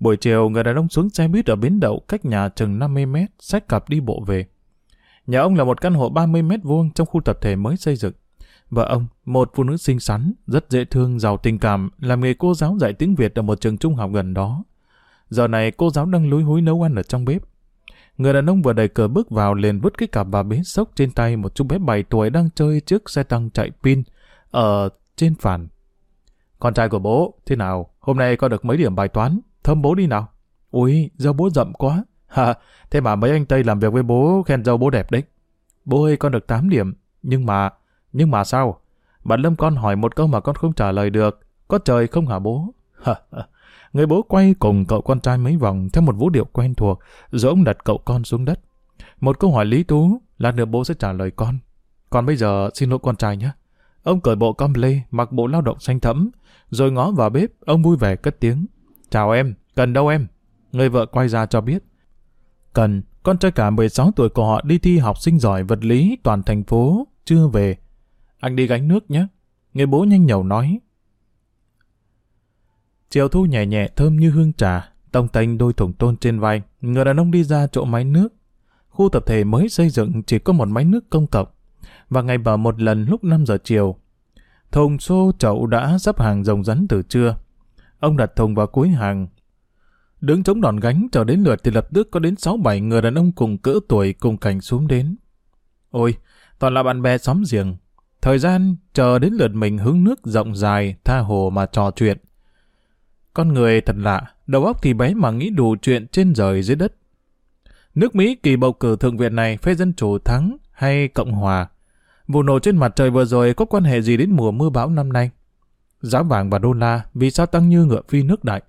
Buổi chiều, người đàn ông xuống xe buýt ở bến đậu cách nhà chừng 50 mét, xách cặp đi bộ về. Nhà ông là một căn hộ 30 mét vuông trong khu tập thể mới xây dựng. Vợ ông, một phụ nữ xinh xắn, rất dễ thương, giàu tình cảm, làm nghề cô giáo dạy tiếng Việt ở một trường trung học gần đó. Giờ này cô giáo đang lúi húi nấu ăn ở trong bếp. Người đàn ông vừa đẩy cửa bước vào liền vứt cái cặp bà bế sốc trên tay một chú bé 7 tuổi đang chơi trước xe tăng chạy pin ở trên phản. Con trai của bố, thế nào? Hôm nay có được mấy điểm bài toán? thơm bố đi nào. Ui, dâu bố rậm quá. [LAUGHS] Ha, thế mà mấy anh Tây làm việc với bố khen dâu bố đẹp đấy. Bố ơi, con được 8 điểm. Nhưng mà, nhưng mà sao? Bạn Lâm con hỏi một câu mà con không trả lời được. Có trời không hả bố? [LAUGHS] Người bố quay cùng cậu con trai mấy vòng theo một vũ điệu quen thuộc, rồi ông đặt cậu con xuống đất. Một câu hỏi lý tú, lát nữa bố sẽ trả lời con. Còn bây giờ xin lỗi con trai nhé. Ông cởi bộ com lê, mặc bộ lao động xanh thẫm, rồi ngó vào bếp, ông vui vẻ cất tiếng. Chào em, cần đâu em? Người vợ quay ra cho biết. Cần, con trai cả 16 tuổi của họ đi thi học sinh giỏi vật lý toàn thành phố, chưa về. Anh đi gánh nước nhé. Người bố nhanh nhẩu nói. Chiều thu nhẹ nhẹ thơm như hương trà, tông tênh đôi thùng tôn trên vai, người đàn ông đi ra chỗ máy nước. Khu tập thể mới xây dựng chỉ có một máy nước công cộng, và ngày mở một lần lúc 5 giờ chiều. Thùng xô chậu đã sắp hàng rồng rắn từ trưa. Ông đặt thùng vào cuối hàng. Đứng chống đòn gánh chờ đến lượt thì lập tức có đến 6-7 người đàn ông cùng cỡ tuổi cùng cảnh xuống đến. Ôi, toàn là bạn bè xóm giềng. Thời gian chờ đến lượt mình hứng nước rộng dài, tha hồ mà trò chuyện. Con người thật lạ, đầu óc thì bé mà nghĩ đủ chuyện trên trời dưới đất. Nước Mỹ kỳ bầu cử thượng viện này phê dân chủ thắng hay Cộng hòa? Vụ nổ trên mặt trời vừa rồi có quan hệ gì đến mùa mưa bão năm nay? Giá vàng và đô la vì sao tăng như ngựa phi nước đại?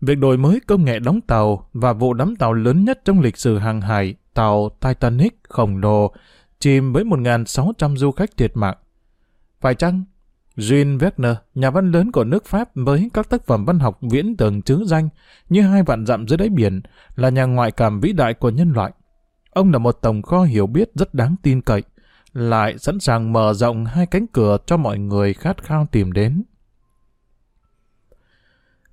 Việc đổi mới công nghệ đóng tàu và vụ đắm tàu lớn nhất trong lịch sử hàng hải, tàu Titanic khổng lồ, chìm với 1.600 du khách thiệt mạng. Phải chăng Jean Wagner, nhà văn lớn của nước Pháp với các tác phẩm văn học viễn tưởng chữ danh như hai vạn dặm dưới đáy biển, là nhà ngoại cảm vĩ đại của nhân loại. Ông là một tổng kho hiểu biết rất đáng tin cậy, lại sẵn sàng mở rộng hai cánh cửa cho mọi người khát khao tìm đến.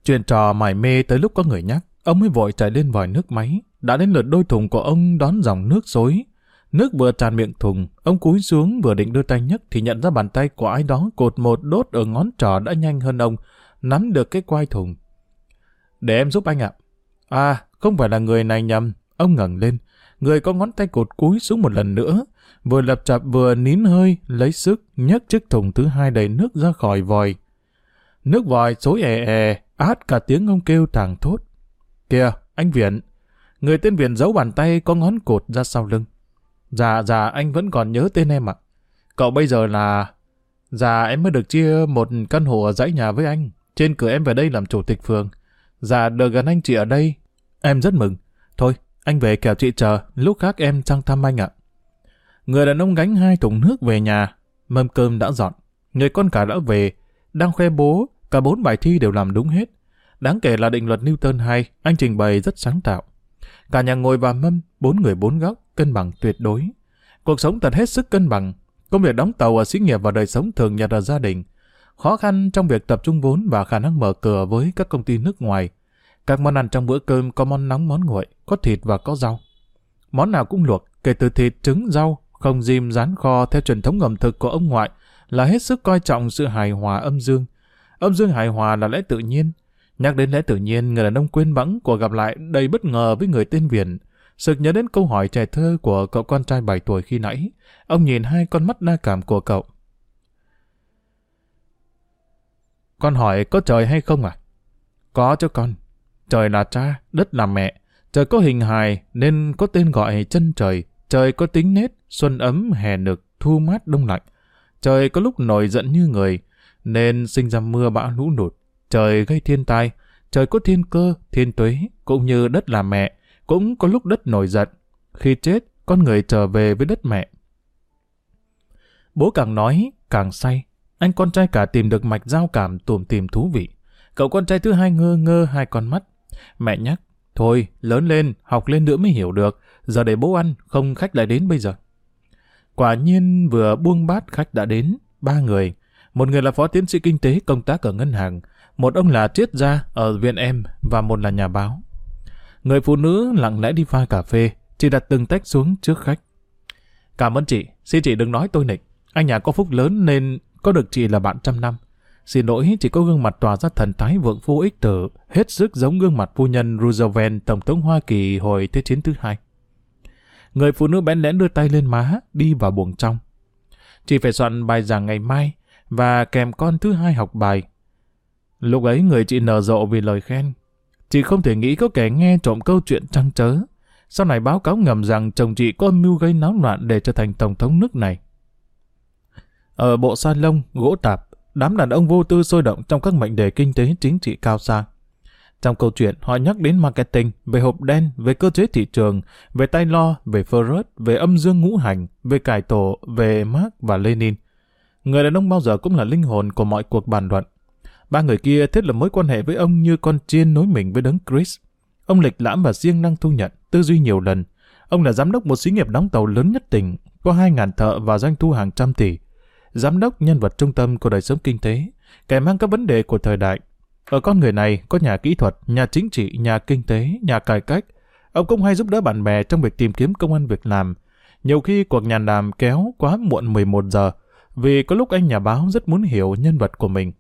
Chuyện trò mải mê tới lúc có người nhắc, ông mới vội chạy lên vòi nước máy, đã đến lượt đôi thùng của ông đón dòng nước xối, Nước vừa tràn miệng thùng, ông cúi xuống vừa định đưa tay nhấc thì nhận ra bàn tay của ai đó cột một đốt ở ngón trỏ đã nhanh hơn ông, nắm được cái quai thùng. Để em giúp anh ạ. À, không phải là người này nhầm. Ông ngẩng lên. Người có ngón tay cột cúi xuống một lần nữa. Vừa lập chập vừa nín hơi, lấy sức, nhấc chiếc thùng thứ hai đầy nước ra khỏi vòi. Nước vòi xối è è, át cả tiếng ông kêu thảng thốt. Kìa, anh Viện. Người tên Viện giấu bàn tay có ngón cột ra sau lưng. Dạ, dạ, anh vẫn còn nhớ tên em ạ. Cậu bây giờ là... Dạ, em mới được chia một căn hộ ở dãy nhà với anh. Trên cửa em về đây làm chủ tịch phường. Dạ, được gần anh chị ở đây. Em rất mừng. Thôi, anh về kẻo chị chờ, lúc khác em sang thăm anh ạ. Người đàn ông gánh hai thùng nước về nhà. Mâm cơm đã dọn. Người con cả đã về. Đang khoe bố, cả bốn bài thi đều làm đúng hết. Đáng kể là định luật Newton hay, anh trình bày rất sáng tạo. Cả nhà ngồi và mâm, bốn người bốn góc, cân bằng tuyệt đối. Cuộc sống thật hết sức cân bằng. Công việc đóng tàu ở xí nghiệp và đời sống thường nhật ở gia đình. Khó khăn trong việc tập trung vốn và khả năng mở cửa với các công ty nước ngoài. Các món ăn trong bữa cơm có món nóng món nguội, có thịt và có rau. Món nào cũng luộc, kể từ thịt, trứng, rau, không diêm rán kho theo truyền thống ẩm thực của ông ngoại là hết sức coi trọng sự hài hòa âm dương. Âm dương hài hòa là lẽ tự nhiên. Nhắc đến lẽ tự nhiên, người đàn ông quên bẵng của gặp lại đầy bất ngờ với người tên Viền. Sực nhớ đến câu hỏi trẻ thơ của cậu con trai 7 tuổi khi nãy. Ông nhìn hai con mắt đa cảm của cậu. Con hỏi có trời hay không à? Có cho con. Trời là cha, đất là mẹ. Trời có hình hài nên có tên gọi chân trời. Trời có tính nết, xuân ấm, hè nực, thu mát, đông lạnh. Trời có lúc nổi giận như người, nên sinh ra mưa bão lũ lụt. Trời gây thiên tai, trời có thiên cơ, thiên tuế, cũng như đất là mẹ, cũng có lúc đất nổi giận. Khi chết, con người trở về với đất mẹ. Bố càng nói, càng say. Anh con trai cả tìm được mạch giao cảm tùm tìm thú vị. Cậu con trai thứ hai ngơ ngơ hai con mắt. Mẹ nhắc, thôi, lớn lên, học lên nữa mới hiểu được. Giờ để bố ăn, không khách lại đến bây giờ. Quả nhiên vừa buông bát khách đã đến, ba người. Một người là phó tiến sĩ kinh tế công tác ở ngân hàng, một ông là triết gia ở viện em và một là nhà báo. Người phụ nữ lặng lẽ đi pha cà phê, chỉ đặt từng tách xuống trước khách. Cảm ơn chị, xin chị đừng nói tôi nịch. Anh nhà có phúc lớn nên có được chị là bạn trăm năm. Xin lỗi, chỉ có gương mặt tỏa ra thần thái vượng phu ích tử, hết sức giống gương mặt phu nhân Roosevelt, Tổng thống Hoa Kỳ hồi Thế chiến thứ hai. Người phụ nữ bén lén đưa tay lên má, đi vào buồng trong. Chị phải soạn bài giảng ngày mai, và kèm con thứ hai học bài. Lúc ấy người chị nở rộ vì lời khen, Chị không thể nghĩ có kẻ nghe trộm câu chuyện trăng trớ. Sau này báo cáo ngầm rằng chồng chị có mưu gây náo loạn để trở thành tổng thống nước này. Ở bộ salon, gỗ tạp, đám đàn ông vô tư sôi động trong các mệnh đề kinh tế chính trị cao xa. Trong câu chuyện, họ nhắc đến marketing, về hộp đen, về cơ chế thị trường, về tay lo, về Freud, về âm dương ngũ hành, về cải tổ, về Marx và Lenin. Người đàn ông bao giờ cũng là linh hồn của mọi cuộc bàn luận. Ba người kia thiết lập mối quan hệ với ông như con chiên nối mình với đấng Chris. Ông lịch lãm và siêng năng thu nhận, tư duy nhiều lần. Ông là giám đốc một xí nghiệp đóng tàu lớn nhất tỉnh, có 2.000 thợ và doanh thu hàng trăm tỷ. Giám đốc nhân vật trung tâm của đời sống kinh tế, kẻ mang các vấn đề của thời đại. Ở con người này có nhà kỹ thuật, nhà chính trị, nhà kinh tế, nhà cải cách. Ông cũng hay giúp đỡ bạn bè trong việc tìm kiếm công an việc làm. Nhiều khi cuộc nhàn đàm kéo quá muộn 11 giờ, vì có lúc anh nhà báo rất muốn hiểu nhân vật của mình.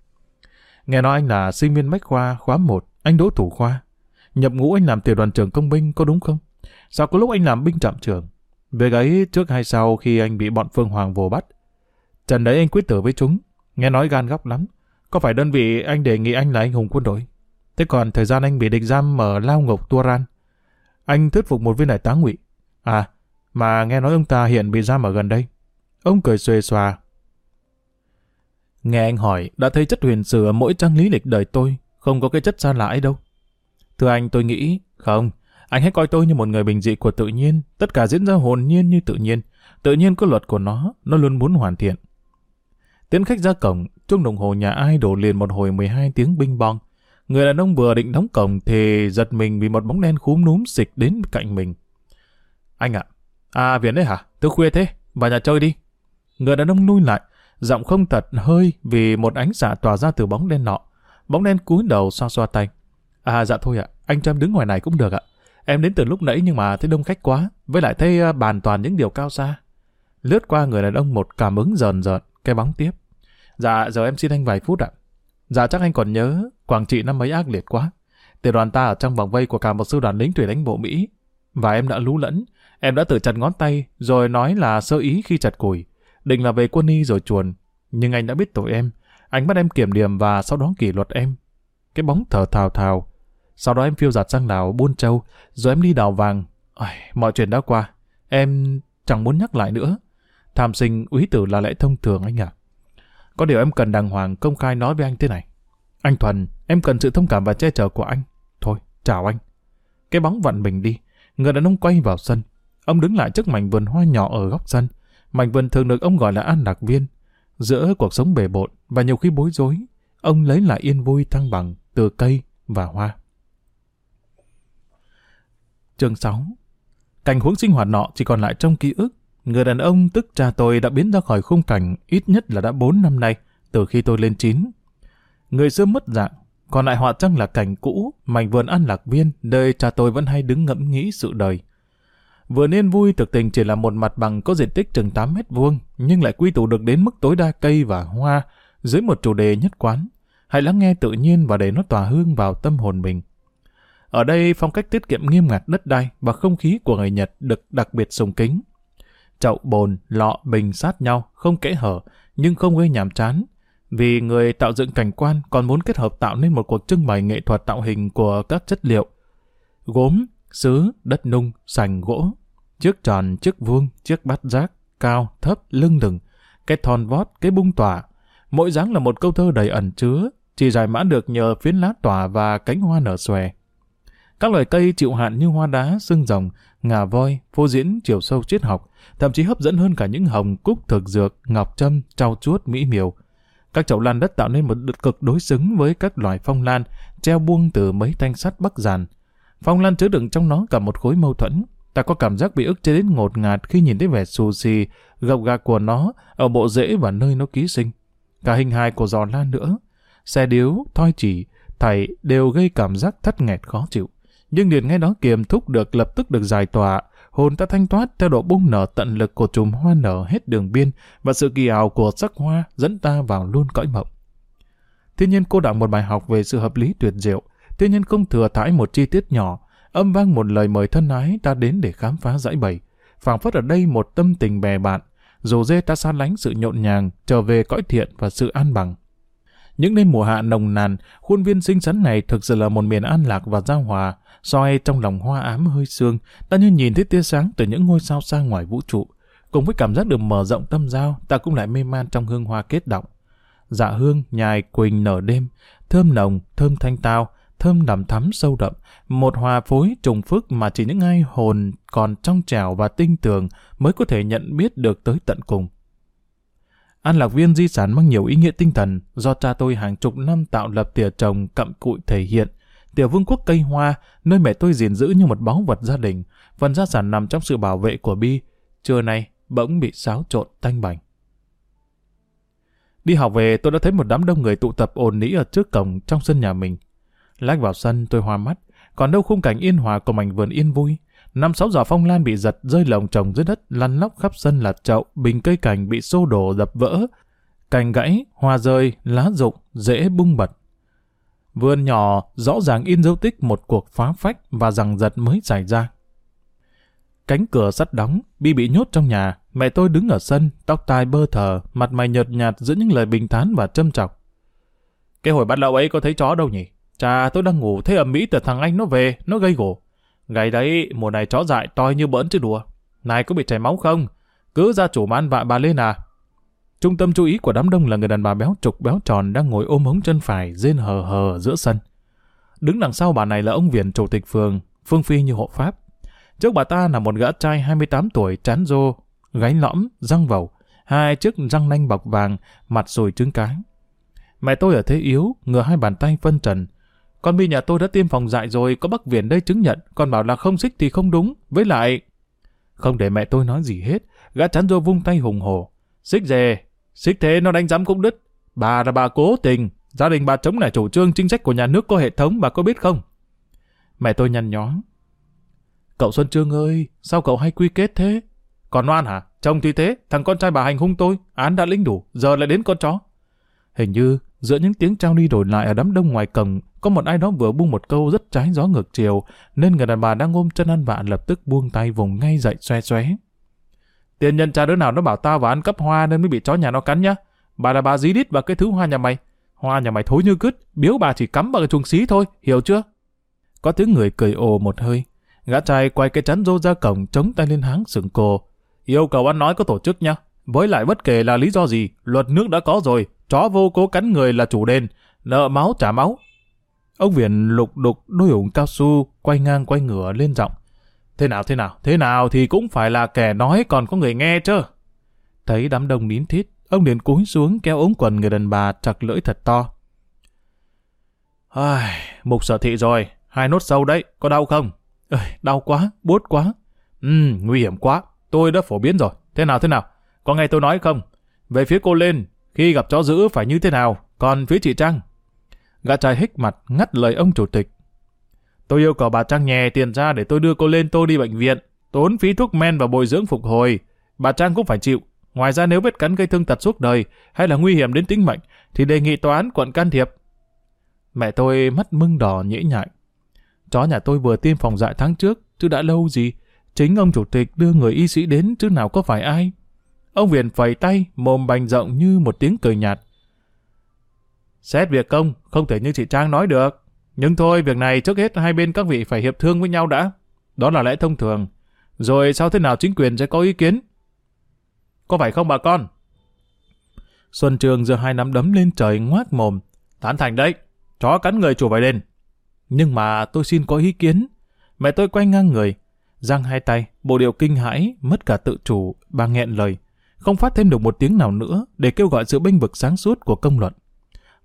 Nghe nói anh là sinh viên bách khoa khóa 1, anh đỗ thủ khoa. Nhập ngũ anh làm tiểu đoàn trưởng công binh có đúng không? Sao có lúc anh làm binh trạm trưởng? Về ấy trước hay sau khi anh bị bọn Phương Hoàng vồ bắt. Trần đấy anh quyết tử với chúng. Nghe nói gan góc lắm. Có phải đơn vị anh đề nghị anh là anh hùng quân đội? Thế còn thời gian anh bị địch giam ở Lao Ngục Turan, anh thuyết phục một viên đại tá ngụy. À, mà nghe nói ông ta hiện bị giam ở gần đây. Ông cười xuề xòa, Nghe anh hỏi, đã thấy chất huyền sử ở mỗi trang lý lịch đời tôi, không có cái chất xa lạ ấy đâu. Thưa anh, tôi nghĩ, không, anh hãy coi tôi như một người bình dị của tự nhiên, tất cả diễn ra hồn nhiên như tự nhiên. Tự nhiên có luật của nó, nó luôn muốn hoàn thiện. Tiến khách ra cổng, chuông đồng hồ nhà ai đổ liền một hồi 12 tiếng binh bong. Người đàn ông vừa định đóng cổng thì giật mình vì một bóng đen khúm núm xịch đến cạnh mình. Anh ạ, à, à Viễn đấy hả? Tôi khuya thế, vào nhà chơi đi. Người đàn ông lui lại, giọng không thật hơi vì một ánh xạ tỏa ra từ bóng đen nọ. Bóng đen cúi đầu xoa xoa tay. À dạ thôi ạ, anh cho em đứng ngoài này cũng được ạ. Em đến từ lúc nãy nhưng mà thấy đông khách quá, với lại thấy à, bàn toàn những điều cao xa. Lướt qua người đàn ông một cảm ứng dần dần, cái bóng tiếp. Dạ, giờ em xin anh vài phút ạ. Dạ chắc anh còn nhớ, Quảng Trị năm ấy ác liệt quá. Tiểu đoàn ta ở trong vòng vây của cả một sư đoàn lính thủy đánh bộ Mỹ. Và em đã lú lẫn, em đã tự chặt ngón tay, rồi nói là sơ ý khi chặt củi định là về quân y rồi chuồn. Nhưng anh đã biết tội em. Anh bắt em kiểm điểm và sau đó kỷ luật em. Cái bóng thở thào thào. Sau đó em phiêu giặt sang Lào buôn châu, rồi em đi đào vàng. Ôi, mọi chuyện đã qua. Em chẳng muốn nhắc lại nữa. Tham sinh úy tử là lẽ thông thường anh ạ. Có điều em cần đàng hoàng công khai nói với anh thế này. Anh Thuần, em cần sự thông cảm và che chở của anh. Thôi, chào anh. Cái bóng vặn mình đi. Người đàn ông quay vào sân. Ông đứng lại trước mảnh vườn hoa nhỏ ở góc sân. mảnh vườn thường được ông gọi là an lạc viên. Giữa cuộc sống bề bộn và nhiều khi bối rối, ông lấy lại yên vui thăng bằng từ cây và hoa. Chương 6 Cảnh huống sinh hoạt nọ chỉ còn lại trong ký ức. Người đàn ông tức cha tôi đã biến ra khỏi khung cảnh ít nhất là đã 4 năm nay, từ khi tôi lên 9. Người xưa mất dạng, còn lại họa chăng là cảnh cũ, mảnh vườn ăn lạc viên, nơi cha tôi vẫn hay đứng ngẫm nghĩ sự đời. Vừa nên vui thực tình chỉ là một mặt bằng có diện tích chừng 8 mét vuông, nhưng lại quy tụ được đến mức tối đa cây và hoa dưới một chủ đề nhất quán. Hãy lắng nghe tự nhiên và để nó tỏa hương vào tâm hồn mình. Ở đây phong cách tiết kiệm nghiêm ngặt đất đai và không khí của người Nhật được đặc biệt sùng kính. Chậu bồn, lọ, bình sát nhau, không kẽ hở, nhưng không gây nhàm chán. Vì người tạo dựng cảnh quan còn muốn kết hợp tạo nên một cuộc trưng bày nghệ thuật tạo hình của các chất liệu. Gốm, sứ, đất nung, sành gỗ, chiếc tròn, chiếc vuông, chiếc bát giác, cao, thấp, lưng lửng, cái thon vót, cái bung tỏa. Mỗi dáng là một câu thơ đầy ẩn chứa, chỉ giải mã được nhờ phiến lá tỏa và cánh hoa nở xòe. Các loài cây chịu hạn như hoa đá, xương rồng, ngà voi, phô diễn, chiều sâu triết học, thậm chí hấp dẫn hơn cả những hồng, cúc, thực dược, ngọc trâm, trau chuốt, mỹ miều. Các chậu lan đất tạo nên một cực đối xứng với các loài phong lan, treo buông từ mấy thanh sắt bắc giàn. Phong lan chứa đựng trong nó cả một khối mâu thuẫn, Ta có cảm giác bị ức chế đến ngột ngạt khi nhìn thấy vẻ xù xì, gập gạc của nó ở bộ rễ và nơi nó ký sinh. Cả hình hài của giò lan nữa. Xe điếu, thoi chỉ, thảy đều gây cảm giác thắt nghẹt khó chịu. Nhưng liền ngay đó kiềm thúc được lập tức được giải tỏa, hồn ta thanh thoát theo độ bung nở tận lực của chùm hoa nở hết đường biên và sự kỳ ảo của sắc hoa dẫn ta vào luôn cõi mộng. Thiên nhiên cô đặng một bài học về sự hợp lý tuyệt diệu, thiên nhiên không thừa thãi một chi tiết nhỏ, âm vang một lời mời thân ái ta đến để khám phá dãy bầy. phảng phất ở đây một tâm tình bè bạn, dù dê ta xa lánh sự nhộn nhàng, trở về cõi thiện và sự an bằng. Những đêm mùa hạ nồng nàn, khuôn viên xinh xắn này thực sự là một miền an lạc và giao hòa, soi trong lòng hoa ám hơi sương, ta như nhìn thấy tia sáng từ những ngôi sao xa ngoài vũ trụ. Cùng với cảm giác được mở rộng tâm giao, ta cũng lại mê man trong hương hoa kết động. Dạ hương, nhài, quỳnh nở đêm, thơm nồng, thơm thanh tao, thơm đậm thắm sâu đậm, một hòa phối trùng phức mà chỉ những ai hồn còn trong trẻo và tinh tường mới có thể nhận biết được tới tận cùng. An lạc viên di sản mang nhiều ý nghĩa tinh thần do cha tôi hàng chục năm tạo lập tỉa trồng cặm cụi thể hiện tiểu vương quốc cây hoa, nơi mẹ tôi gìn giữ như một báu vật gia đình, phần gia sản nằm trong sự bảo vệ của Bi. Trưa nay, bỗng bị xáo trộn tanh bành. Đi học về tôi đã thấy một đám đông người tụ tập ồn nĩ ở trước cổng trong sân nhà mình. Lách vào sân tôi hoa mắt, còn đâu khung cảnh yên hòa của mảnh vườn yên vui. Năm sáu giỏ phong lan bị giật rơi lồng trồng dưới đất, lăn lóc khắp sân là chậu, bình cây cảnh bị xô đổ đập vỡ. Cành gãy, hoa rơi, lá rụng, dễ bung bật. Vườn nhỏ rõ ràng in dấu tích một cuộc phá phách và rằng giật mới xảy ra. Cánh cửa sắt đóng, Bi bị nhốt trong nhà, mẹ tôi đứng ở sân, tóc tai bơ thờ, mặt mày nhợt nhạt giữa những lời bình thán và châm chọc. Cái hồi bắt lậu ấy có thấy chó đâu nhỉ? Chà, tôi đang ngủ, thấy ầm mỹ từ thằng anh nó về, nó gây gổ. Ngày đấy, mùa này chó dại toi như bỡn chứ đùa. Này có bị chảy máu không? Cứ ra chủ man vạ bà lên à? Trung tâm chú ý của đám đông là người đàn bà béo trục béo tròn đang ngồi ôm hống chân phải, rên hờ hờ giữa sân. Đứng đằng sau bà này là ông Viễn chủ tịch phường, Phương Phi như hộ pháp. Trước bà ta là một gã trai 28 tuổi chán rô, gáy lõm, răng vầu, hai chiếc răng nanh bọc vàng, mặt sùi trứng cá. Mẹ tôi ở thế yếu, ngừa hai bàn tay phân trần, con bi nhà tôi đã tiêm phòng dại rồi, có bác Viễn đây chứng nhận, còn bảo là không xích thì không đúng. Với lại... Không để mẹ tôi nói gì hết, gã chán rô vung tay hùng hổ. Xích dề, xích thế nó đánh giám cũng đứt. Bà là bà cố tình, gia đình bà chống lại chủ trương chính sách của nhà nước có hệ thống, bà có biết không? Mẹ tôi nhăn nhó. Cậu Xuân Trương ơi, sao cậu hay quy kết thế? Còn oan hả? Chồng thì thế, thằng con trai bà hành hung tôi, án đã lĩnh đủ, giờ lại đến con chó. Hình như Giữa những tiếng trao đi đổi lại ở đám đông ngoài cổng, có một ai đó vừa buông một câu rất trái gió ngược chiều, nên người đàn bà đang ôm chân ăn vạ lập tức buông tay vùng ngay dậy xoe xoé. Tiền nhân cha đứa nào nó bảo tao vào ăn cắp hoa nên mới bị chó nhà nó cắn nhá. Bà là bà dí đít vào cái thứ hoa nhà mày. Hoa nhà mày thối như cứt, biếu bà chỉ cắm vào cái chuồng xí thôi, hiểu chưa? Có tiếng người cười ồ một hơi. Gã trai quay cái chắn rô ra cổng chống tay lên háng sừng cổ. Yêu cầu ăn nói có tổ chức nhá. Với lại bất kể là lý do gì, luật nước đã có rồi, chó vô cố cắn người là chủ đền, nợ máu trả máu. Ông viện lục đục đôi ủng cao su, quay ngang quay ngửa lên giọng. Thế nào thế nào, thế nào thì cũng phải là kẻ nói còn có người nghe chứ. Thấy đám đông nín thít, ông liền cúi xuống kéo ống quần người đàn bà chặt lưỡi thật to. Ai, mục sở thị rồi, hai nốt sâu đấy, có đau không? Ơi, đau quá, buốt quá. Ừ, nguy hiểm quá, tôi đã phổ biến rồi. Thế nào thế nào, có nghe tôi nói không? Về phía cô lên, khi gặp chó dữ phải như thế nào, còn phía chị Trang? Gã trai hích mặt ngắt lời ông chủ tịch. Tôi yêu cầu bà Trang nhè tiền ra để tôi đưa cô lên tôi đi bệnh viện, tốn phí thuốc men và bồi dưỡng phục hồi. Bà Trang cũng phải chịu. Ngoài ra nếu vết cắn gây thương tật suốt đời hay là nguy hiểm đến tính mệnh thì đề nghị tòa án quận can thiệp. Mẹ tôi mắt mưng đỏ nhễ nhại. Chó nhà tôi vừa tiêm phòng dại tháng trước, chứ đã lâu gì. Chính ông chủ tịch đưa người y sĩ đến chứ nào có phải ai. Ông Viền phẩy tay, mồm bành rộng như một tiếng cười nhạt. Xét việc công, không thể như chị Trang nói được. Nhưng thôi, việc này trước hết hai bên các vị phải hiệp thương với nhau đã. Đó là lẽ thông thường. Rồi sau thế nào chính quyền sẽ có ý kiến? Có phải không bà con? Xuân Trường giơ hai nắm đấm lên trời ngoác mồm. Tán thành đấy, chó cắn người chủ phải lên. Nhưng mà tôi xin có ý kiến. Mẹ tôi quay ngang người, giang hai tay, bộ điệu kinh hãi, mất cả tự chủ, bà nghẹn lời không phát thêm được một tiếng nào nữa để kêu gọi sự bênh vực sáng suốt của công luận.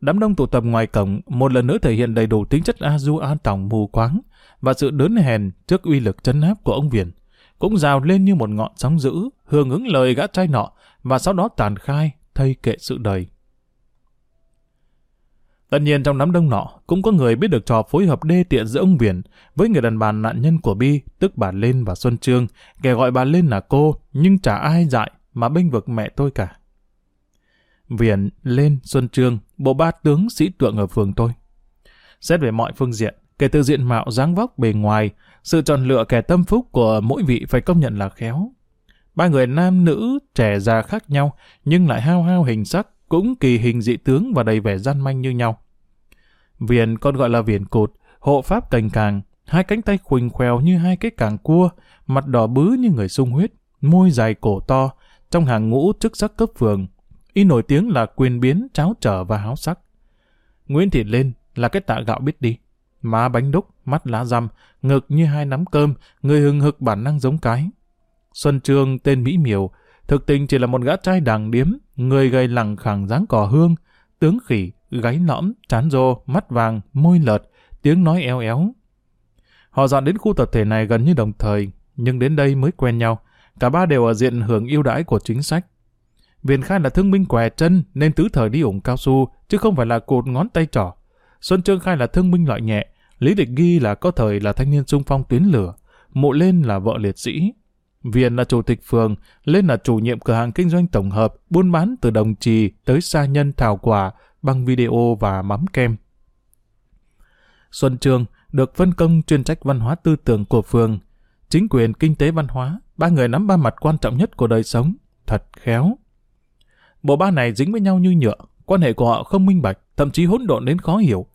Đám đông tụ tập ngoài cổng một lần nữa thể hiện đầy đủ tính chất a du an tòng mù quáng và sự đớn hèn trước uy lực chân áp của ông Viễn cũng rào lên như một ngọn sóng dữ, hưởng ứng lời gã trai nọ và sau đó tàn khai, thay kệ sự đời. Tất nhiên trong đám đông nọ cũng có người biết được trò phối hợp đê tiện giữa ông Viễn với người đàn bà nạn nhân của Bi, tức bà Lên và Xuân Trương, kẻ gọi bà Lên là cô, nhưng chả ai dại mà bênh vực mẹ tôi cả. Viễn, Lên, Xuân Trương, bộ ba tướng sĩ tượng ở phường tôi. Xét về mọi phương diện, kể từ diện mạo dáng vóc bề ngoài, sự chọn lựa kẻ tâm phúc của mỗi vị phải công nhận là khéo. Ba người nam nữ, trẻ già khác nhau, nhưng lại hao hao hình sắc, cũng kỳ hình dị tướng và đầy vẻ gian manh như nhau. Viền còn gọi là viền cột, hộ pháp cành càng, hai cánh tay khuỳnh khoèo như hai cái càng cua, mặt đỏ bứ như người sung huyết, môi dài cổ to, trong hàng ngũ chức sắc cấp phường. Y nổi tiếng là quyền biến, cháo trở và háo sắc. Nguyễn Thị Lên là cái tạ gạo biết đi. Má bánh đúc, mắt lá răm, ngực như hai nắm cơm, người hừng hực bản năng giống cái. Xuân Trương tên Mỹ Miều, thực tình chỉ là một gã trai đàng điếm, người gầy lẳng khẳng dáng cỏ hương, tướng khỉ, gáy lõm, chán rô, mắt vàng, môi lợt, tiếng nói éo éo. Họ dọn đến khu tập thể này gần như đồng thời, nhưng đến đây mới quen nhau. Cả ba đều ở diện hưởng ưu đãi của chính sách. Viền Khai là thương minh què chân nên tứ thời đi ủng cao su, chứ không phải là cột ngón tay trỏ. Xuân Trương Khai là thương minh loại nhẹ, Lý Địch Ghi là có thời là thanh niên sung phong tuyến lửa, Mộ Lên là vợ liệt sĩ. Viền là chủ tịch phường, Lên là chủ nhiệm cửa hàng kinh doanh tổng hợp, buôn bán từ đồng trì tới sa nhân thảo quả, băng video và mắm kem. Xuân Trương được phân công chuyên trách văn hóa tư tưởng của phường, chính quyền kinh tế văn hóa, ba người nắm ba mặt quan trọng nhất của đời sống, thật khéo. Bộ ba này dính với nhau như nhựa, quan hệ của họ không minh bạch, thậm chí hỗn độn đến khó hiểu.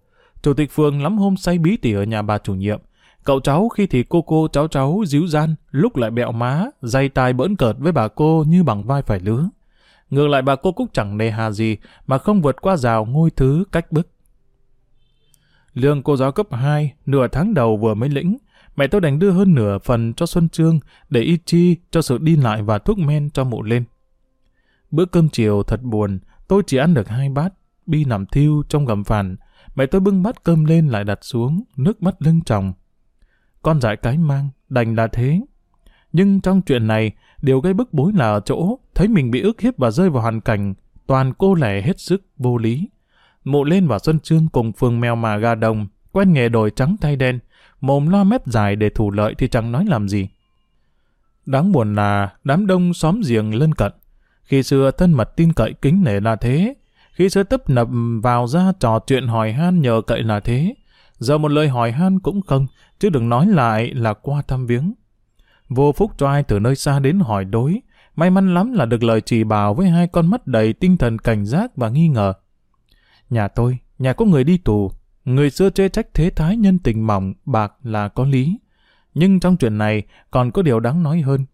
Chủ tịch phường lắm hôm say bí tỉ ở nhà bà chủ nhiệm. Cậu cháu khi thì cô cô cháu cháu díu gian, lúc lại bẹo má, dây tai bỡn cợt với bà cô như bằng vai phải lứa. Ngược lại bà cô cũng chẳng nề hà gì mà không vượt qua rào ngôi thứ cách bức. Lương cô giáo cấp 2, nửa tháng đầu vừa mới lĩnh, mẹ tôi đành đưa hơn nửa phần cho Xuân Trương để y chi cho sự đi lại và thuốc men cho mụ lên. Bữa cơm chiều thật buồn, tôi chỉ ăn được hai bát, bi nằm thiêu trong gầm phản. Mẹ tôi bưng bát cơm lên lại đặt xuống, nước mắt lưng tròng. Con dại cái mang, đành là thế. Nhưng trong chuyện này, điều gây bức bối là ở chỗ, thấy mình bị ức hiếp và rơi vào hoàn cảnh, toàn cô lẻ hết sức, vô lý. Mụ lên và Xuân Trương cùng phường mèo mà gà đồng, quen nghề đổi trắng tay đen, mồm lo mép dài để thủ lợi thì chẳng nói làm gì. Đáng buồn là đám đông xóm giềng lân cận, khi xưa thân mật tin cậy kính nể là thế. Khi xưa tấp nập vào ra trò chuyện hỏi han nhờ cậy là thế. Giờ một lời hỏi han cũng không, chứ đừng nói lại là qua thăm viếng. Vô phúc cho ai từ nơi xa đến hỏi đối. May mắn lắm là được lời chỉ bảo với hai con mắt đầy tinh thần cảnh giác và nghi ngờ. Nhà tôi, nhà có người đi tù. Người xưa chê trách thế thái nhân tình mỏng, bạc là có lý. Nhưng trong chuyện này còn có điều đáng nói hơn.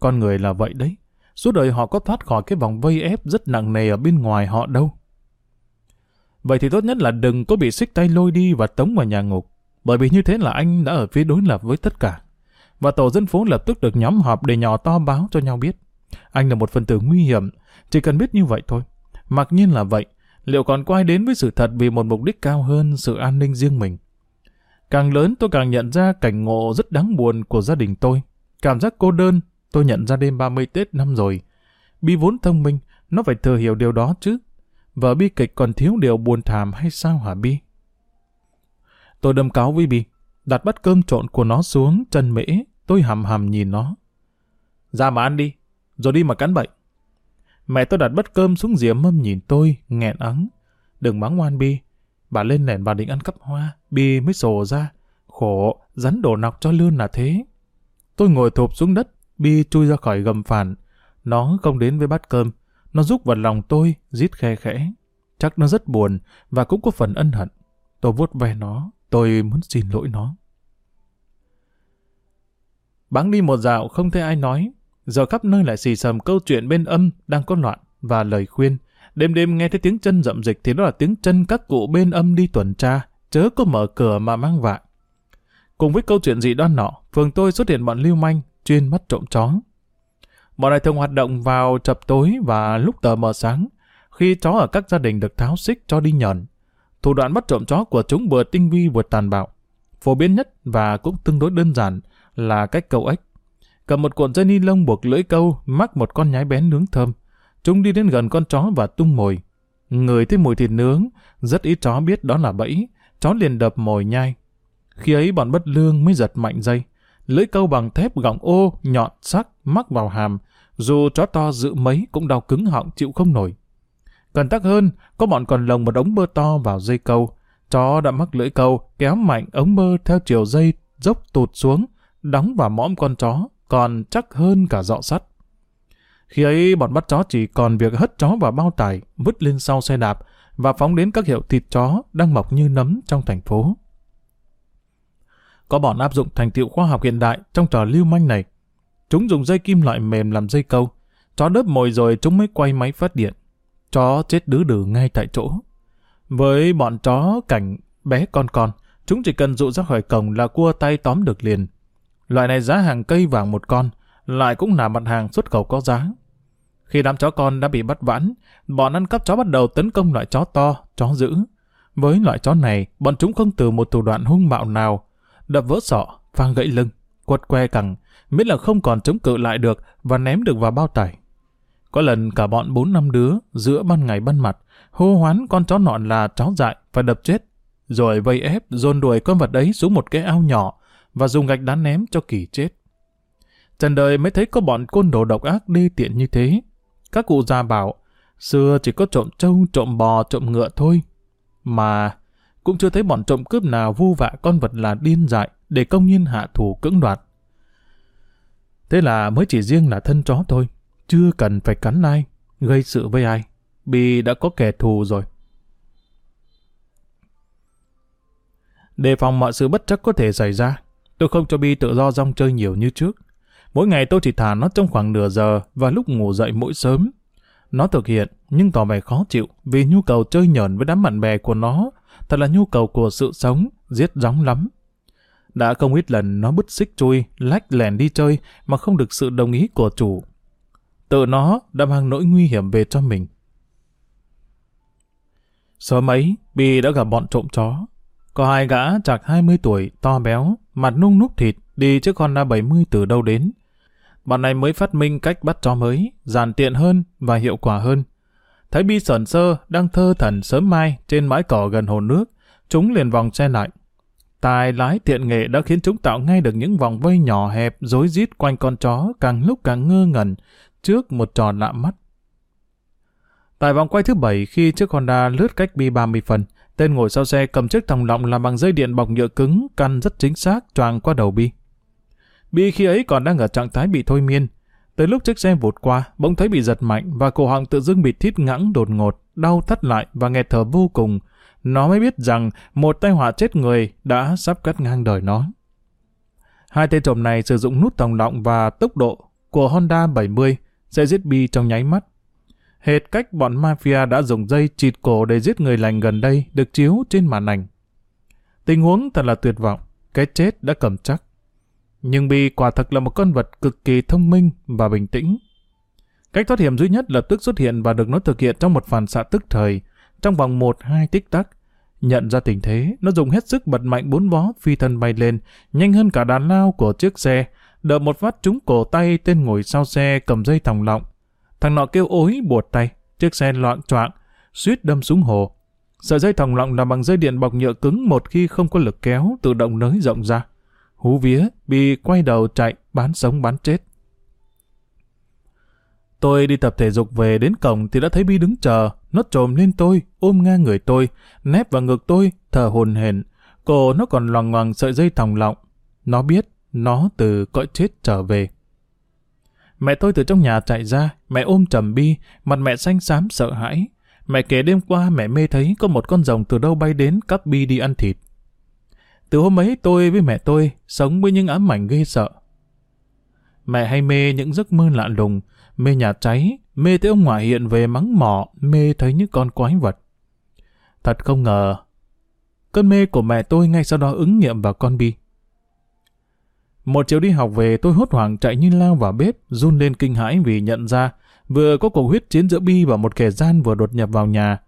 Con người là vậy đấy. Suốt đời họ có thoát khỏi cái vòng vây ép rất nặng nề ở bên ngoài họ đâu. Vậy thì tốt nhất là đừng có bị xích tay lôi đi và tống vào nhà ngục. Bởi vì như thế là anh đã ở phía đối lập với tất cả. Và tổ dân phố lập tức được nhóm họp để nhỏ to báo cho nhau biết. Anh là một phần tử nguy hiểm, chỉ cần biết như vậy thôi. Mặc nhiên là vậy, liệu còn có ai đến với sự thật vì một mục đích cao hơn sự an ninh riêng mình? Càng lớn tôi càng nhận ra cảnh ngộ rất đáng buồn của gia đình tôi. Cảm giác cô đơn, Tôi nhận ra đêm 30 Tết năm rồi. Bi vốn thông minh, nó phải thừa hiểu điều đó chứ. Vở bi kịch còn thiếu điều buồn thảm hay sao hả Bi? Tôi đâm cáo với Bi, đặt bát cơm trộn của nó xuống chân mễ, tôi hầm hầm nhìn nó. Ra mà ăn đi, rồi đi mà cắn bệnh. Mẹ tôi đặt bát cơm xuống dĩa mâm nhìn tôi, nghẹn ắng. Đừng mắng ngoan Bi. Bà lên nền bà định ăn cắp hoa, Bi mới sổ ra. Khổ, rắn đổ nọc cho lươn là thế. Tôi ngồi thụp xuống đất, Bi chui ra khỏi gầm phản. Nó không đến với bát cơm. Nó rúc vào lòng tôi, rít khe khẽ. Chắc nó rất buồn và cũng có phần ân hận. Tôi vuốt ve nó, tôi muốn xin lỗi nó. Bắn đi một dạo không thấy ai nói. Giờ khắp nơi lại xì xầm câu chuyện bên âm đang có loạn và lời khuyên. Đêm đêm nghe thấy tiếng chân rậm dịch thì đó là tiếng chân các cụ bên âm đi tuần tra, chớ có mở cửa mà mang vạ. Cùng với câu chuyện dị đoan nọ, phường tôi xuất hiện bọn lưu manh, chuyên mắt trộm chó. Bọn này thường hoạt động vào chập tối và lúc tờ mờ sáng, khi chó ở các gia đình được tháo xích cho đi nhờn. Thủ đoạn bắt trộm chó của chúng vừa tinh vi vừa tàn bạo. Phổ biến nhất và cũng tương đối đơn giản là cách câu ếch. Cầm một cuộn dây ni lông buộc lưỡi câu, mắc một con nhái bén nướng thơm. Chúng đi đến gần con chó và tung mồi. Người thấy mùi thịt nướng, rất ít chó biết đó là bẫy, chó liền đập mồi nhai. Khi ấy bọn bất lương mới giật mạnh dây lưỡi câu bằng thép gọng ô, nhọn, sắc, mắc vào hàm, dù chó to dự mấy cũng đau cứng họng chịu không nổi. Cần tắc hơn, có bọn còn lồng một ống bơ to vào dây câu. Chó đã mắc lưỡi câu, kéo mạnh ống bơ theo chiều dây, dốc tụt xuống, đóng vào mõm con chó, còn chắc hơn cả dọ sắt. Khi ấy bọn bắt chó chỉ còn việc hất chó vào bao tải, vứt lên sau xe đạp và phóng đến các hiệu thịt chó đang mọc như nấm trong thành phố. Có bọn áp dụng thành tiệu khoa học hiện đại trong trò lưu manh này. Chúng dùng dây kim loại mềm làm dây câu. Chó đớp mồi rồi chúng mới quay máy phát điện. Chó chết đứ đừ ngay tại chỗ. Với bọn chó cảnh bé con con, chúng chỉ cần dụ ra khỏi cổng là cua tay tóm được liền. Loại này giá hàng cây vàng một con, lại cũng là mặt hàng xuất khẩu có giá. Khi đám chó con đã bị bắt vãn, bọn ăn cắp chó bắt đầu tấn công loại chó to, chó dữ. Với loại chó này, bọn chúng không từ một thủ đoạn hung bạo nào, đập vỡ sọ, phang gãy lưng, quật que cẳng, miễn là không còn chống cự lại được và ném được vào bao tải. Có lần cả bọn bốn năm đứa giữa ban ngày ban mặt hô hoán con chó nọn là chó dại và đập chết, rồi vây ép dồn đuổi con vật ấy xuống một cái ao nhỏ và dùng gạch đá ném cho kỳ chết. Trần đời mới thấy có bọn côn đồ độc ác đi tiện như thế. Các cụ già bảo, xưa chỉ có trộm trâu, trộm bò, trộm ngựa thôi. Mà cũng chưa thấy bọn trộm cướp nào vu vạ con vật là điên dại để công nhiên hạ thủ cưỡng đoạt. Thế là mới chỉ riêng là thân chó thôi, chưa cần phải cắn ai, gây sự với ai. Bi đã có kẻ thù rồi. Đề phòng mọi sự bất chắc có thể xảy ra, tôi không cho Bi tự do rong chơi nhiều như trước. Mỗi ngày tôi chỉ thả nó trong khoảng nửa giờ và lúc ngủ dậy mỗi sớm. Nó thực hiện, nhưng tỏ vẻ khó chịu vì nhu cầu chơi nhờn với đám bạn bè của nó thật là nhu cầu của sự sống, giết gióng lắm. Đã không ít lần nó bứt xích chui, lách lèn đi chơi mà không được sự đồng ý của chủ. Tự nó đã mang nỗi nguy hiểm về cho mình. Sớm ấy, Bi đã gặp bọn trộm chó. Có hai gã chạc 20 tuổi, to béo, mặt nung núc thịt, đi chiếc Honda 70 từ đâu đến. Bọn này mới phát minh cách bắt chó mới, giản tiện hơn và hiệu quả hơn. Thấy Bi sờn sơ đang thơ thần sớm mai trên mái cỏ gần hồ nước, chúng liền vòng xe lại. Tài lái tiện nghệ đã khiến chúng tạo ngay được những vòng vây nhỏ hẹp rối rít quanh con chó càng lúc càng ngơ ngẩn trước một trò lạ mắt. Tại vòng quay thứ bảy khi chiếc Honda lướt cách Bi 30 phần, tên ngồi sau xe cầm chiếc thòng lọng làm bằng dây điện bọc nhựa cứng căn rất chính xác choàng qua đầu Bi. Bi khi ấy còn đang ở trạng thái bị thôi miên. Tới lúc chiếc xe vụt qua, bỗng thấy bị giật mạnh và cổ họng tự dưng bị thít ngãng đột ngột, đau thắt lại và nghẹt thở vô cùng. Nó mới biết rằng một tai họa chết người đã sắp cắt ngang đời nó. Hai tên trộm này sử dụng nút tòng động và tốc độ của Honda 70 sẽ giết Bi trong nháy mắt. Hệt cách bọn mafia đã dùng dây chịt cổ để giết người lành gần đây được chiếu trên màn ảnh. Tình huống thật là tuyệt vọng, cái chết đã cầm chắc. Nhưng Bi quả thật là một con vật cực kỳ thông minh và bình tĩnh. Cách thoát hiểm duy nhất lập tức xuất hiện và được nó thực hiện trong một phản xạ tức thời, trong vòng 1-2 tích tắc. Nhận ra tình thế, nó dùng hết sức bật mạnh bốn vó phi thân bay lên, nhanh hơn cả đàn lao của chiếc xe, đợi một phát trúng cổ tay tên ngồi sau xe cầm dây thòng lọng. Thằng nọ kêu ối buột tay, chiếc xe loạn choạng, suýt đâm xuống hồ. Sợi dây thòng lọng làm bằng dây điện bọc nhựa cứng một khi không có lực kéo tự động nới rộng ra hú vía, bị quay đầu chạy, bán sống bán chết. Tôi đi tập thể dục về đến cổng thì đã thấy Bi đứng chờ, nó trồm lên tôi, ôm ngang người tôi, nép vào ngực tôi, thở hồn hển. Cổ nó còn loằng ngoằng sợi dây thòng lọng. Nó biết, nó từ cõi chết trở về. Mẹ tôi từ trong nhà chạy ra, mẹ ôm trầm Bi, mặt mẹ xanh xám sợ hãi. Mẹ kể đêm qua mẹ mê thấy có một con rồng từ đâu bay đến cắp Bi đi ăn thịt. Từ hôm ấy tôi với mẹ tôi sống với những ám ảnh ghê sợ. Mẹ hay mê những giấc mơ lạ lùng, mê nhà cháy, mê thấy ông ngoại hiện về mắng mỏ, mê thấy những con quái vật. Thật không ngờ, cơn mê của mẹ tôi ngay sau đó ứng nghiệm vào con Bi. Một chiều đi học về tôi hốt hoảng chạy như lao vào bếp, run lên kinh hãi vì nhận ra vừa có cuộc huyết chiến giữa Bi và một kẻ gian vừa đột nhập vào nhà.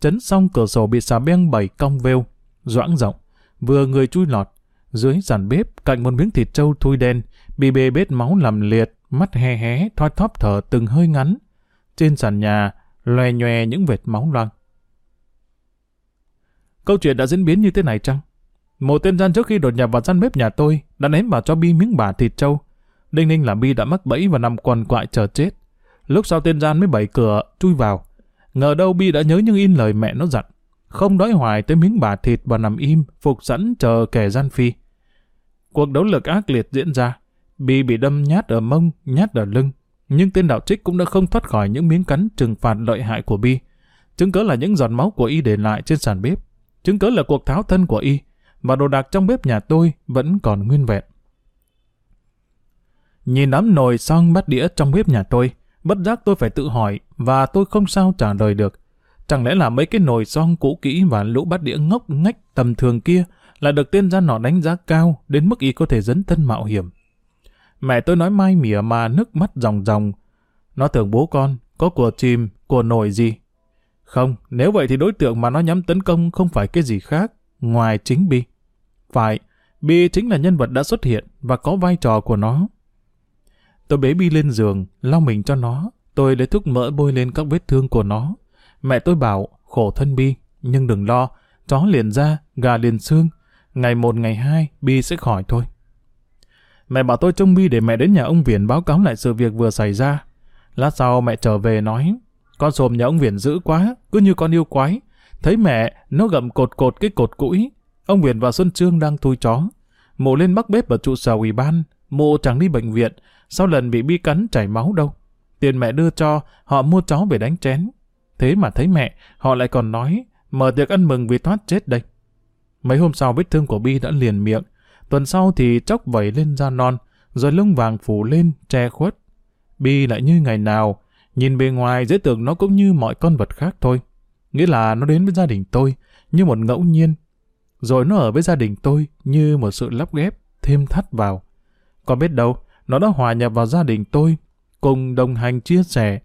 Chấn xong cửa sổ bị xà beng bảy cong vêu, doãng rộng vừa người chui lọt. Dưới giàn bếp, cạnh một miếng thịt trâu thui đen, bị bê bết máu làm liệt, mắt hé hé, thoi thóp thở từng hơi ngắn. Trên sàn nhà, loè nhòe những vệt máu loang. Câu chuyện đã diễn biến như thế này chăng? Một tên gian trước khi đột nhập vào gian bếp nhà tôi đã ném vào cho Bi miếng bả thịt trâu. Đinh ninh là Bi đã mắc bẫy và nằm quằn quại chờ chết. Lúc sau tên gian mới bẩy cửa, chui vào. Ngờ đâu Bi đã nhớ những in lời mẹ nó dặn không đói hoài tới miếng bà thịt và nằm im, phục sẵn chờ kẻ gian phi. Cuộc đấu lực ác liệt diễn ra, Bi bị đâm nhát ở mông, nhát ở lưng. Nhưng tên đạo trích cũng đã không thoát khỏi những miếng cắn trừng phạt lợi hại của Bi. Chứng cớ là những giọt máu của y để lại trên sàn bếp. Chứng cớ là cuộc tháo thân của y. Và đồ đạc trong bếp nhà tôi vẫn còn nguyên vẹn. Nhìn đám nồi xong bát đĩa trong bếp nhà tôi, bất giác tôi phải tự hỏi và tôi không sao trả lời được. Chẳng lẽ là mấy cái nồi son cũ kỹ và lũ bát đĩa ngốc ngách tầm thường kia là được tên gia nọ đánh giá cao đến mức y có thể dấn thân mạo hiểm. Mẹ tôi nói mai mỉa mà nước mắt ròng ròng. Nó tưởng bố con, có của chìm, của nồi gì. Không, nếu vậy thì đối tượng mà nó nhắm tấn công không phải cái gì khác, ngoài chính Bi. Phải, Bi chính là nhân vật đã xuất hiện và có vai trò của nó. Tôi bế Bi lên giường, lau mình cho nó. Tôi lấy thuốc mỡ bôi lên các vết thương của nó. Mẹ tôi bảo, khổ thân Bi, nhưng đừng lo, chó liền da, gà liền xương. Ngày một ngày hai, Bi sẽ khỏi thôi. Mẹ bảo tôi trông Bi để mẹ đến nhà ông Viễn báo cáo lại sự việc vừa xảy ra. Lát sau mẹ trở về nói, con sồm nhà ông Viễn dữ quá, cứ như con yêu quái. Thấy mẹ, nó gậm cột cột cái cột cũi. Ông Viễn và Xuân Trương đang thui chó. Mộ lên bắc bếp ở trụ sở ủy ban. Mộ chẳng đi bệnh viện, sau lần bị bi cắn chảy máu đâu. Tiền mẹ đưa cho, họ mua chó về đánh chén. Thế mà thấy mẹ, họ lại còn nói, mở tiệc ăn mừng vì thoát chết đây. Mấy hôm sau vết thương của Bi đã liền miệng, tuần sau thì chốc vẩy lên da non, rồi lông vàng phủ lên, che khuất. Bi lại như ngày nào, nhìn bề ngoài dễ tưởng nó cũng như mọi con vật khác thôi. Nghĩa là nó đến với gia đình tôi, như một ngẫu nhiên. Rồi nó ở với gia đình tôi như một sự lắp ghép, thêm thắt vào. Có biết đâu, nó đã hòa nhập vào gia đình tôi, cùng đồng hành chia sẻ.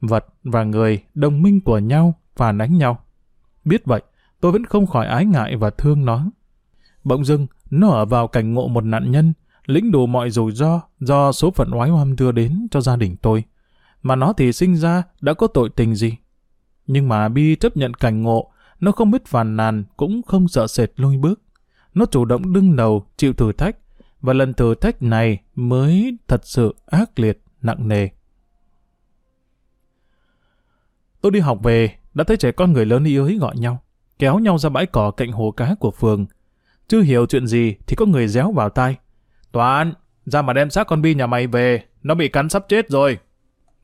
Vật và người đồng minh của nhau, phản ánh nhau. Biết vậy, tôi vẫn không khỏi ái ngại và thương nó. Bỗng dưng, nó ở vào cảnh ngộ một nạn nhân, lĩnh đủ mọi rủi ro do số phận oái oăm đưa đến cho gia đình tôi. Mà nó thì sinh ra đã có tội tình gì. Nhưng mà Bi chấp nhận cảnh ngộ, nó không biết phàn nàn cũng không sợ sệt lôi bước. Nó chủ động đương đầu, chịu thử thách, và lần thử thách này mới thật sự ác liệt, nặng nề. Tôi đi học về, đã thấy trẻ con người lớn y ới gọi nhau, kéo nhau ra bãi cỏ cạnh hồ cá của phường. Chưa hiểu chuyện gì thì có người réo vào tai. Toán, ra mà đem xác con Bi nhà mày về, nó bị cắn sắp chết rồi.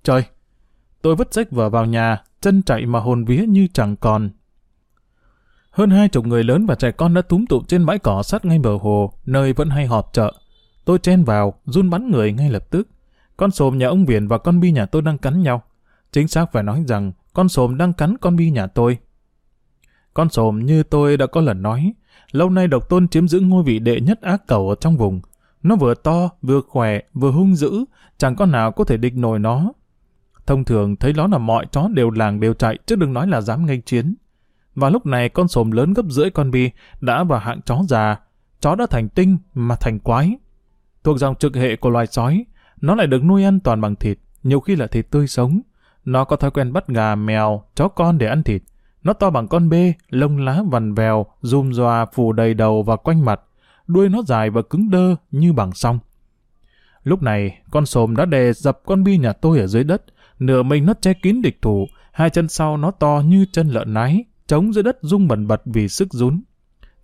Trời, tôi vứt sách vở vào nhà, chân chạy mà hồn vía như chẳng còn. Hơn hai chục người lớn và trẻ con đã túm tụm trên bãi cỏ sát ngay bờ hồ, nơi vẫn hay họp chợ. Tôi chen vào, run bắn người ngay lập tức. Con sồm nhà ông viền và con Bi nhà tôi đang cắn nhau. Chính xác phải nói rằng con sồm đang cắn con Bi nhà tôi. Con sồm như tôi đã có lần nói, lâu nay độc tôn chiếm giữ ngôi vị đệ nhất ác cầu ở trong vùng. Nó vừa to, vừa khỏe, vừa hung dữ, chẳng con nào có thể địch nổi nó. Thông thường thấy nó là mọi chó đều làng đều chạy, chứ đừng nói là dám nghênh chiến. Và lúc này con sồm lớn gấp rưỡi con bi đã vào hạng chó già. Chó đã thành tinh mà thành quái. Thuộc dòng trực hệ của loài sói, nó lại được nuôi ăn toàn bằng thịt, nhiều khi là thịt tươi sống. Nó có thói quen bắt gà, mèo, chó con để ăn thịt. Nó to bằng con bê, lông lá vằn vèo, rùm ròa phủ đầy đầu và quanh mặt. Đuôi nó dài và cứng đơ như bằng song. Lúc này, con sồm đã đè dập con bi nhà tôi ở dưới đất. Nửa mình nó che kín địch thủ, hai chân sau nó to như chân lợn nái, trống dưới đất rung bẩn bật vì sức rún.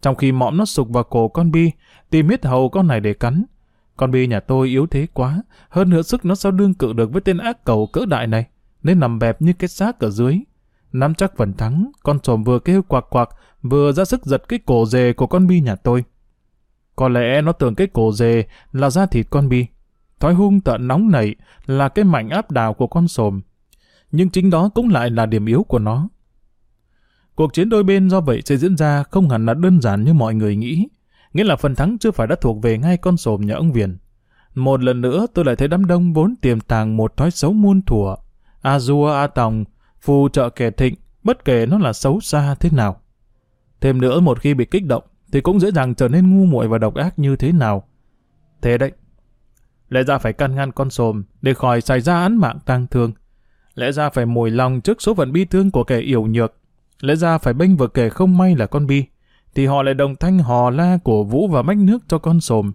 Trong khi mõm nó sụp vào cổ con bi, tìm hết hầu con này để cắn. Con bi nhà tôi yếu thế quá, hơn nữa sức nó sao đương cự được với tên ác cầu cỡ đại này, nên nằm bẹp như cái xác ở dưới. Nắm chắc phần thắng, con trồm vừa kêu quạc quạc, vừa ra sức giật cái cổ dề của con bi nhà tôi. Có lẽ nó tưởng cái cổ dề là da thịt con bi. Thói hung tợn nóng nảy là cái mạnh áp đảo của con sồm. Nhưng chính đó cũng lại là điểm yếu của nó. Cuộc chiến đôi bên do vậy sẽ diễn ra không hẳn là đơn giản như mọi người nghĩ. Nghĩa là phần thắng chưa phải đã thuộc về ngay con sồm nhà ông Viền. Một lần nữa tôi lại thấy đám đông vốn tiềm tàng một thói xấu muôn thuở. A dua A tòng, phù trợ kẻ thịnh, bất kể nó là xấu xa thế nào. Thêm nữa một khi bị kích động, thì cũng dễ dàng trở nên ngu muội và độc ác như thế nào. Thế đấy, lẽ ra phải căn ngăn con sồm để khỏi xảy ra án mạng tang thương. Lẽ ra phải mùi lòng trước số phận bi thương của kẻ yểu nhược, Lẽ ra phải bênh vực kẻ không may là con bi, thì họ lại đồng thanh hò la cổ vũ và mách nước cho con sồm.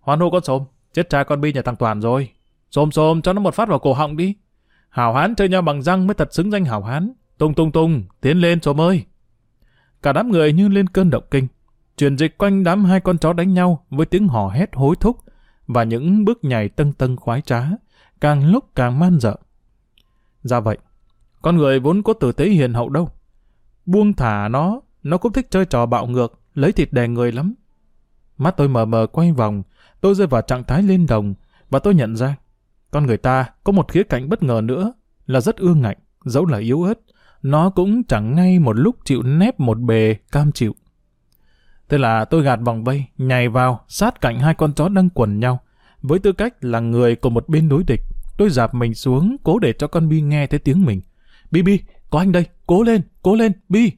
Hoan hô con sồm, chết cha con bi nhà thằng Toàn rồi. Sồm sồm cho nó một phát vào cổ họng đi. Hảo hán chơi nhau bằng răng mới thật xứng danh hảo hán. Tung tung tung, tiến lên sồm ơi. Cả đám người như lên cơn động kinh. Chuyển dịch quanh đám hai con chó đánh nhau với tiếng hò hét hối thúc và những bước nhảy tâng tâng khoái trá. càng lúc càng man dợ. Ra vậy, con người vốn có tử tế hiền hậu đâu. Buông thả nó, nó cũng thích chơi trò bạo ngược, lấy thịt đè người lắm. Mắt tôi mờ mờ quay vòng, tôi rơi vào trạng thái lên đồng, và tôi nhận ra, con người ta có một khía cạnh bất ngờ nữa là rất ương ngạnh, dẫu là yếu ớt, nó cũng chẳng ngay một lúc chịu nép một bề cam chịu. Thế là tôi gạt vòng vây, nhảy vào, sát cạnh hai con chó đang quần nhau. Với tư cách là người của một bên đối địch, tôi dạp mình xuống, cố để cho con Bi nghe thấy tiếng mình. Bi Bi, có anh đây, cố lên, cố lên, Bi.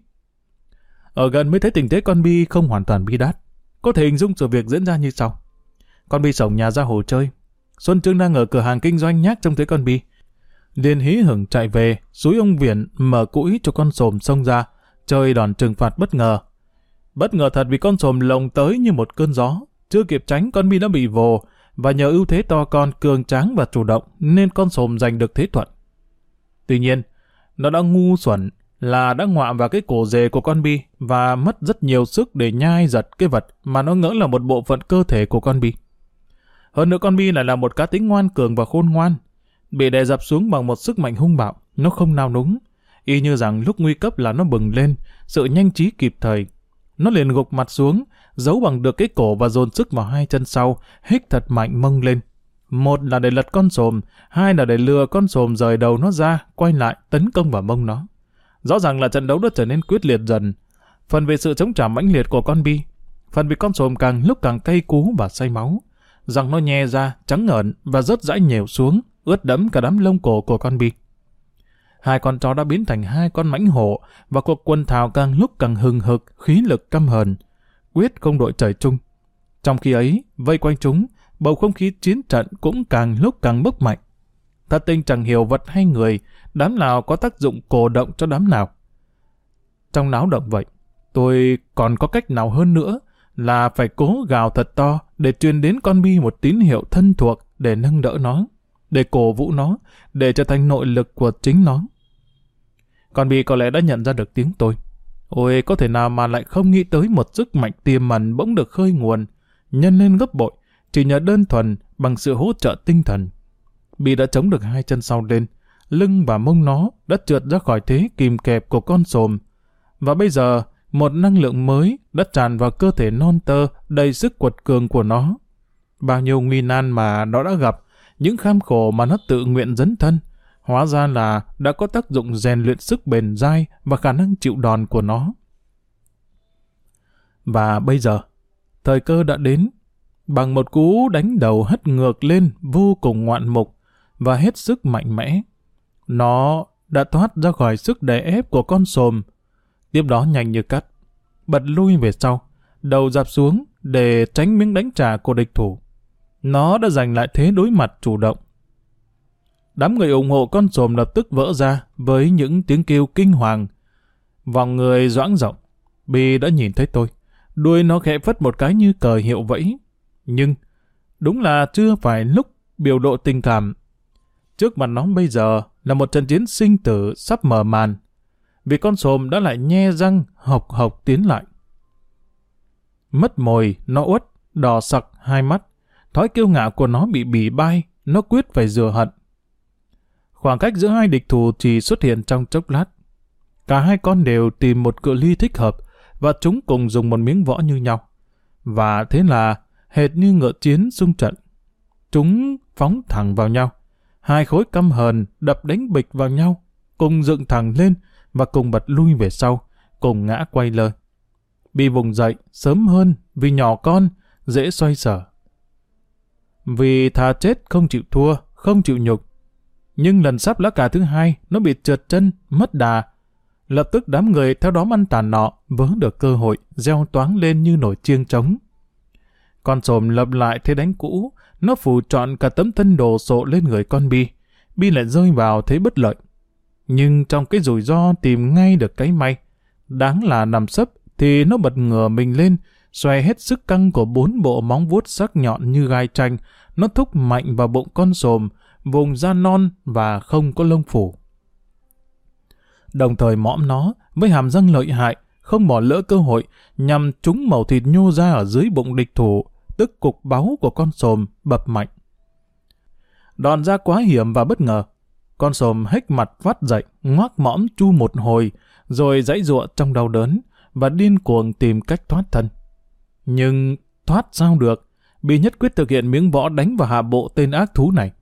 Ở gần mới thấy tình thế con Bi không hoàn toàn bi đát. Có thể hình dung sự việc diễn ra như sau. Con Bi sổng nhà ra hồ chơi. Xuân Trương đang ở cửa hàng kinh doanh nhát trông thấy con Bi. liền hí hửng chạy về, suối ông Viễn mở cũi cho con sồm xông ra, chơi đòn trừng phạt bất ngờ. Bất ngờ thật vì con sồm lồng tới như một cơn gió, chưa kịp tránh con Bi đã bị vồ, và nhờ ưu thế to con cường tráng và chủ động nên con sồm giành được thế thuận. Tuy nhiên, nó đã ngu xuẩn là đã ngoạ vào cái cổ dề của con Bi và mất rất nhiều sức để nhai giật cái vật mà nó ngỡ là một bộ phận cơ thể của con Bi. Hơn nữa con Bi lại là một cá tính ngoan cường và khôn ngoan. Bị đè dập xuống bằng một sức mạnh hung bạo, nó không nao núng. Y như rằng lúc nguy cấp là nó bừng lên, sự nhanh trí kịp thời. Nó liền gục mặt xuống, giấu bằng được cái cổ và dồn sức vào hai chân sau, hít thật mạnh mông lên. Một là để lật con sồm, hai là để lừa con sồm rời đầu nó ra, quay lại tấn công vào mông nó. Rõ ràng là trận đấu đã trở nên quyết liệt dần. Phần về sự chống trả mãnh liệt của con bi, phần vì con sồm càng lúc càng cay cú và say máu. Răng nó nhe ra, trắng ngợn và rớt rãi nhều xuống, ướt đẫm cả đám lông cổ của con bi. Hai con chó đã biến thành hai con mãnh hổ và cuộc quân thảo càng lúc càng hừng hực, khí lực căm hờn. Quyết không đội trời chung. Trong khi ấy, vây quanh chúng, bầu không khí chiến trận cũng càng lúc càng bức mạnh. Thật tình chẳng hiểu vật hay người, đám nào có tác dụng cổ động cho đám nào. Trong náo động vậy, tôi còn có cách nào hơn nữa là phải cố gào thật to để truyền đến con bi một tín hiệu thân thuộc để nâng đỡ nó, để cổ vũ nó, để trở thành nội lực của chính nó. Con bi có lẽ đã nhận ra được tiếng tôi. Ôi, có thể nào mà lại không nghĩ tới một sức mạnh tiềm ẩn bỗng được khơi nguồn, nhân lên gấp bội, chỉ nhờ đơn thuần bằng sự hỗ trợ tinh thần. Bi đã chống được hai chân sau lên, lưng và mông nó đã trượt ra khỏi thế kìm kẹp của con sồm. Và bây giờ, một năng lượng mới đã tràn vào cơ thể non tơ đầy sức quật cường của nó. Bao nhiêu nguy nan mà nó đã gặp, những kham khổ mà nó tự nguyện dấn thân, hóa ra là đã có tác dụng rèn luyện sức bền dai và khả năng chịu đòn của nó. Và bây giờ, thời cơ đã đến, bằng một cú đánh đầu hất ngược lên vô cùng ngoạn mục và hết sức mạnh mẽ. Nó đã thoát ra khỏi sức đè ép của con sồm, tiếp đó nhanh như cắt, bật lui về sau, đầu dạp xuống để tránh miếng đánh trả của địch thủ. Nó đã giành lại thế đối mặt chủ động. Đám người ủng hộ con sồm lập tức vỡ ra với những tiếng kêu kinh hoàng. Vòng người doãng rộng, Bi đã nhìn thấy tôi. Đuôi nó khẽ phất một cái như cờ hiệu vẫy. Nhưng, đúng là chưa phải lúc biểu độ tình cảm. Trước mặt nó bây giờ là một trận chiến sinh tử sắp mở màn. Vì con sồm đã lại nhe răng, hộc hộc tiến lại. Mất mồi, nó uất, đỏ sặc hai mắt. Thói kiêu ngạo của nó bị bỉ bay, nó quyết phải rửa hận. Khoảng cách giữa hai địch thủ chỉ xuất hiện trong chốc lát. Cả hai con đều tìm một cự ly thích hợp và chúng cùng dùng một miếng võ như nhau. Và thế là, hệt như ngựa chiến xung trận. Chúng phóng thẳng vào nhau. Hai khối căm hờn đập đánh bịch vào nhau, cùng dựng thẳng lên và cùng bật lui về sau, cùng ngã quay lơ. Bị vùng dậy sớm hơn vì nhỏ con, dễ xoay sở. Vì thà chết không chịu thua, không chịu nhục, nhưng lần sắp lá cà thứ hai, nó bị trượt chân, mất đà. Lập tức đám người theo đó ăn tàn nọ, vớ được cơ hội, gieo toáng lên như nổi chiêng trống. Con sồm lập lại thế đánh cũ, nó phủ trọn cả tấm thân đồ sộ lên người con Bi. Bi lại rơi vào thế bất lợi. Nhưng trong cái rủi ro tìm ngay được cái may, đáng là nằm sấp thì nó bật ngửa mình lên, xoay hết sức căng của bốn bộ móng vuốt sắc nhọn như gai chanh, nó thúc mạnh vào bụng con sồm, vùng da non và không có lông phủ. Đồng thời mõm nó với hàm răng lợi hại, không bỏ lỡ cơ hội nhằm trúng màu thịt nhô ra ở dưới bụng địch thủ, tức cục báu của con sồm bập mạnh. đòn ra quá hiểm và bất ngờ. Con sồm hếch mặt vắt dậy, ngoác mõm chu một hồi, rồi dãy ruộng trong đau đớn, và điên cuồng tìm cách thoát thân. Nhưng thoát sao được, bị nhất quyết thực hiện miếng võ đánh vào hạ bộ tên ác thú này.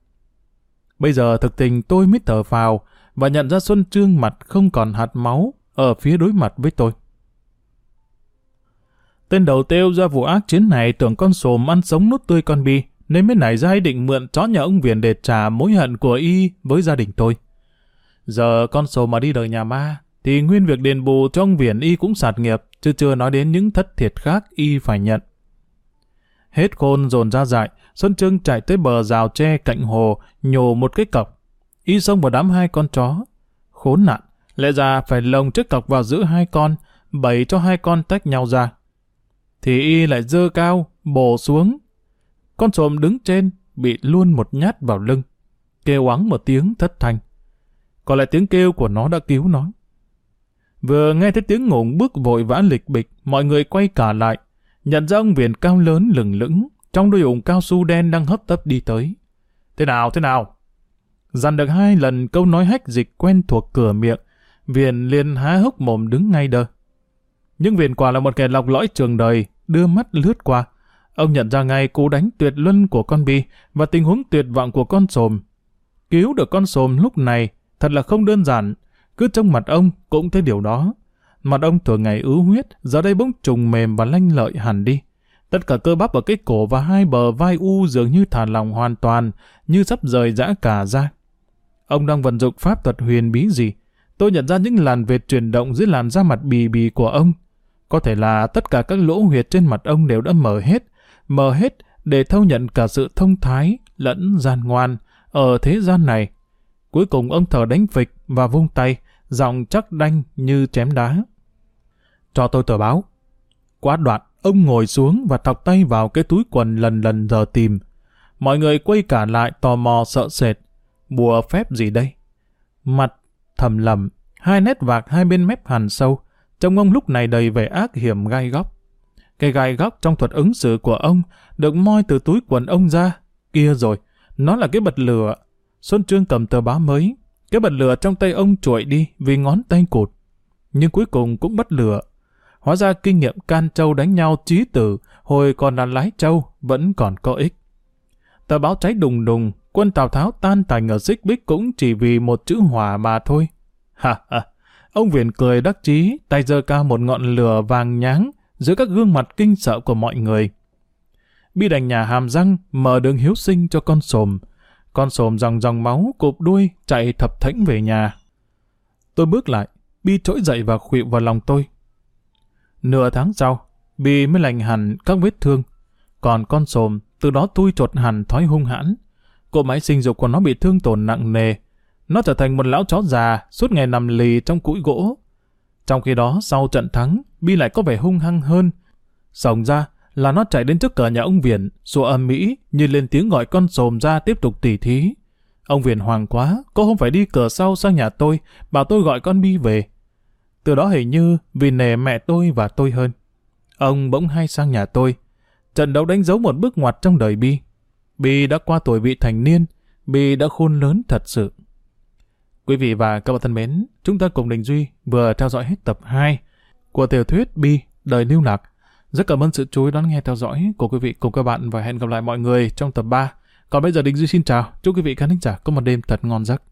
Bây giờ thực tình tôi mới thở phào và nhận ra Xuân Trương mặt không còn hạt máu ở phía đối mặt với tôi. Tên đầu tiêu ra vụ ác chiến này tưởng con sồm ăn sống nút tươi con bi, nên mới nảy ra ý định mượn chó nhà ông Viền để trả mối hận của y với gia đình tôi. Giờ con sồm mà đi đời nhà ma, thì nguyên việc đền bù cho ông Viền y cũng sạt nghiệp, chứ chưa nói đến những thất thiệt khác y phải nhận. Hết khôn dồn ra dại, Xuân Trương chạy tới bờ rào tre cạnh hồ, nhổ một cái cọc. Y xông vào đám hai con chó. Khốn nạn, lẽ ra phải lồng chiếc cọc vào giữa hai con, bày cho hai con tách nhau ra. Thì y lại dơ cao, bổ xuống. Con trộm đứng trên, bị luôn một nhát vào lưng. Kêu oắng một tiếng thất thanh. Còn lại tiếng kêu của nó đã cứu nó. Vừa nghe thấy tiếng ngủng bước vội vã lịch bịch, mọi người quay cả lại, nhận ra ông Viền cao lớn lừng lững, trong đôi ủng cao su đen đang hấp tấp đi tới. Thế nào, thế nào? Dặn được hai lần câu nói hách dịch quen thuộc cửa miệng, Viền liền há hốc mồm đứng ngay đơ. Nhưng Viền quả là một kẻ lọc lõi trường đời, đưa mắt lướt qua. Ông nhận ra ngay cú đánh tuyệt luân của con bi và tình huống tuyệt vọng của con sồm. Cứu được con sồm lúc này thật là không đơn giản, cứ trong mặt ông cũng thấy điều đó. Mặt ông thường ngày ứ huyết, giờ đây bỗng trùng mềm và lanh lợi hẳn đi. Tất cả cơ bắp ở cái cổ và hai bờ vai u dường như thả lòng hoàn toàn, như sắp rời rã cả ra. Ông đang vận dụng pháp thuật huyền bí gì? Tôi nhận ra những làn vệt chuyển động dưới làn da mặt bì bì của ông. Có thể là tất cả các lỗ huyệt trên mặt ông đều đã mở hết, mờ hết để thâu nhận cả sự thông thái lẫn gian ngoan ở thế gian này. Cuối cùng ông thở đánh phịch và vung tay, giọng chắc đanh như chém đá. Cho tôi tờ báo. Quá đoạn, ông ngồi xuống và thọc tay vào cái túi quần lần lần giờ tìm. Mọi người quay cả lại tò mò sợ sệt. Bùa phép gì đây? Mặt thầm lầm, hai nét vạc hai bên mép hằn sâu, trông ông lúc này đầy vẻ ác hiểm gai góc. Cái gai góc trong thuật ứng xử của ông được moi từ túi quần ông ra. Kia rồi, nó là cái bật lửa. Xuân Trương cầm tờ báo mới, cái bật lửa trong tay ông chuội đi vì ngón tay cụt. Nhưng cuối cùng cũng bất lửa. Hóa ra kinh nghiệm can trâu đánh nhau trí tử hồi còn là lái trâu vẫn còn có ích. Tờ báo cháy đùng đùng, quân Tào Tháo tan tành ở xích bích cũng chỉ vì một chữ hòa mà thôi. Ha ha! Ông Viễn cười đắc chí, tay giơ cao một ngọn lửa vàng nháng giữa các gương mặt kinh sợ của mọi người. Bi đành nhà hàm răng mở đường hiếu sinh cho con sồm. Con sồm dòng dòng máu cụp đuôi chạy thập thảnh về nhà. Tôi bước lại, Bi trỗi dậy và khuỵu vào lòng tôi. Nửa tháng sau, Bi mới lành hẳn các vết thương. Còn con sồm từ đó tui trột hẳn thói hung hãn. Cô máy sinh dục của nó bị thương tổn nặng nề. Nó trở thành một lão chó già, suốt ngày nằm lì trong cũi gỗ. Trong khi đó, sau trận thắng, Bi lại có vẻ hung hăng hơn. Sòng ra là nó chạy đến trước cửa nhà ông Viễn, sủa âm mỹ như lên tiếng gọi con sồm ra tiếp tục tỉ thí. Ông Viễn hoàng quá, cô không phải đi cửa sau sang nhà tôi, bảo tôi gọi con Bi về. Từ đó hình như vì nề mẹ tôi và tôi hơn. Ông bỗng hay sang nhà tôi. Trận đấu đánh dấu một bước ngoặt trong đời Bi. Bi đã qua tuổi vị thành niên, Bi đã khôn lớn thật sự. Quý vị và các bạn thân mến, chúng ta cùng Đình Duy vừa theo dõi hết tập 2 của tiểu thuyết Bi, Đời Lưu Lạc. Rất cảm ơn sự chú ý đón nghe theo dõi của quý vị cùng các bạn và hẹn gặp lại mọi người trong tập 3. Còn bây giờ Đình Duy xin chào, chúc quý vị khán giả có một đêm thật ngon giấc.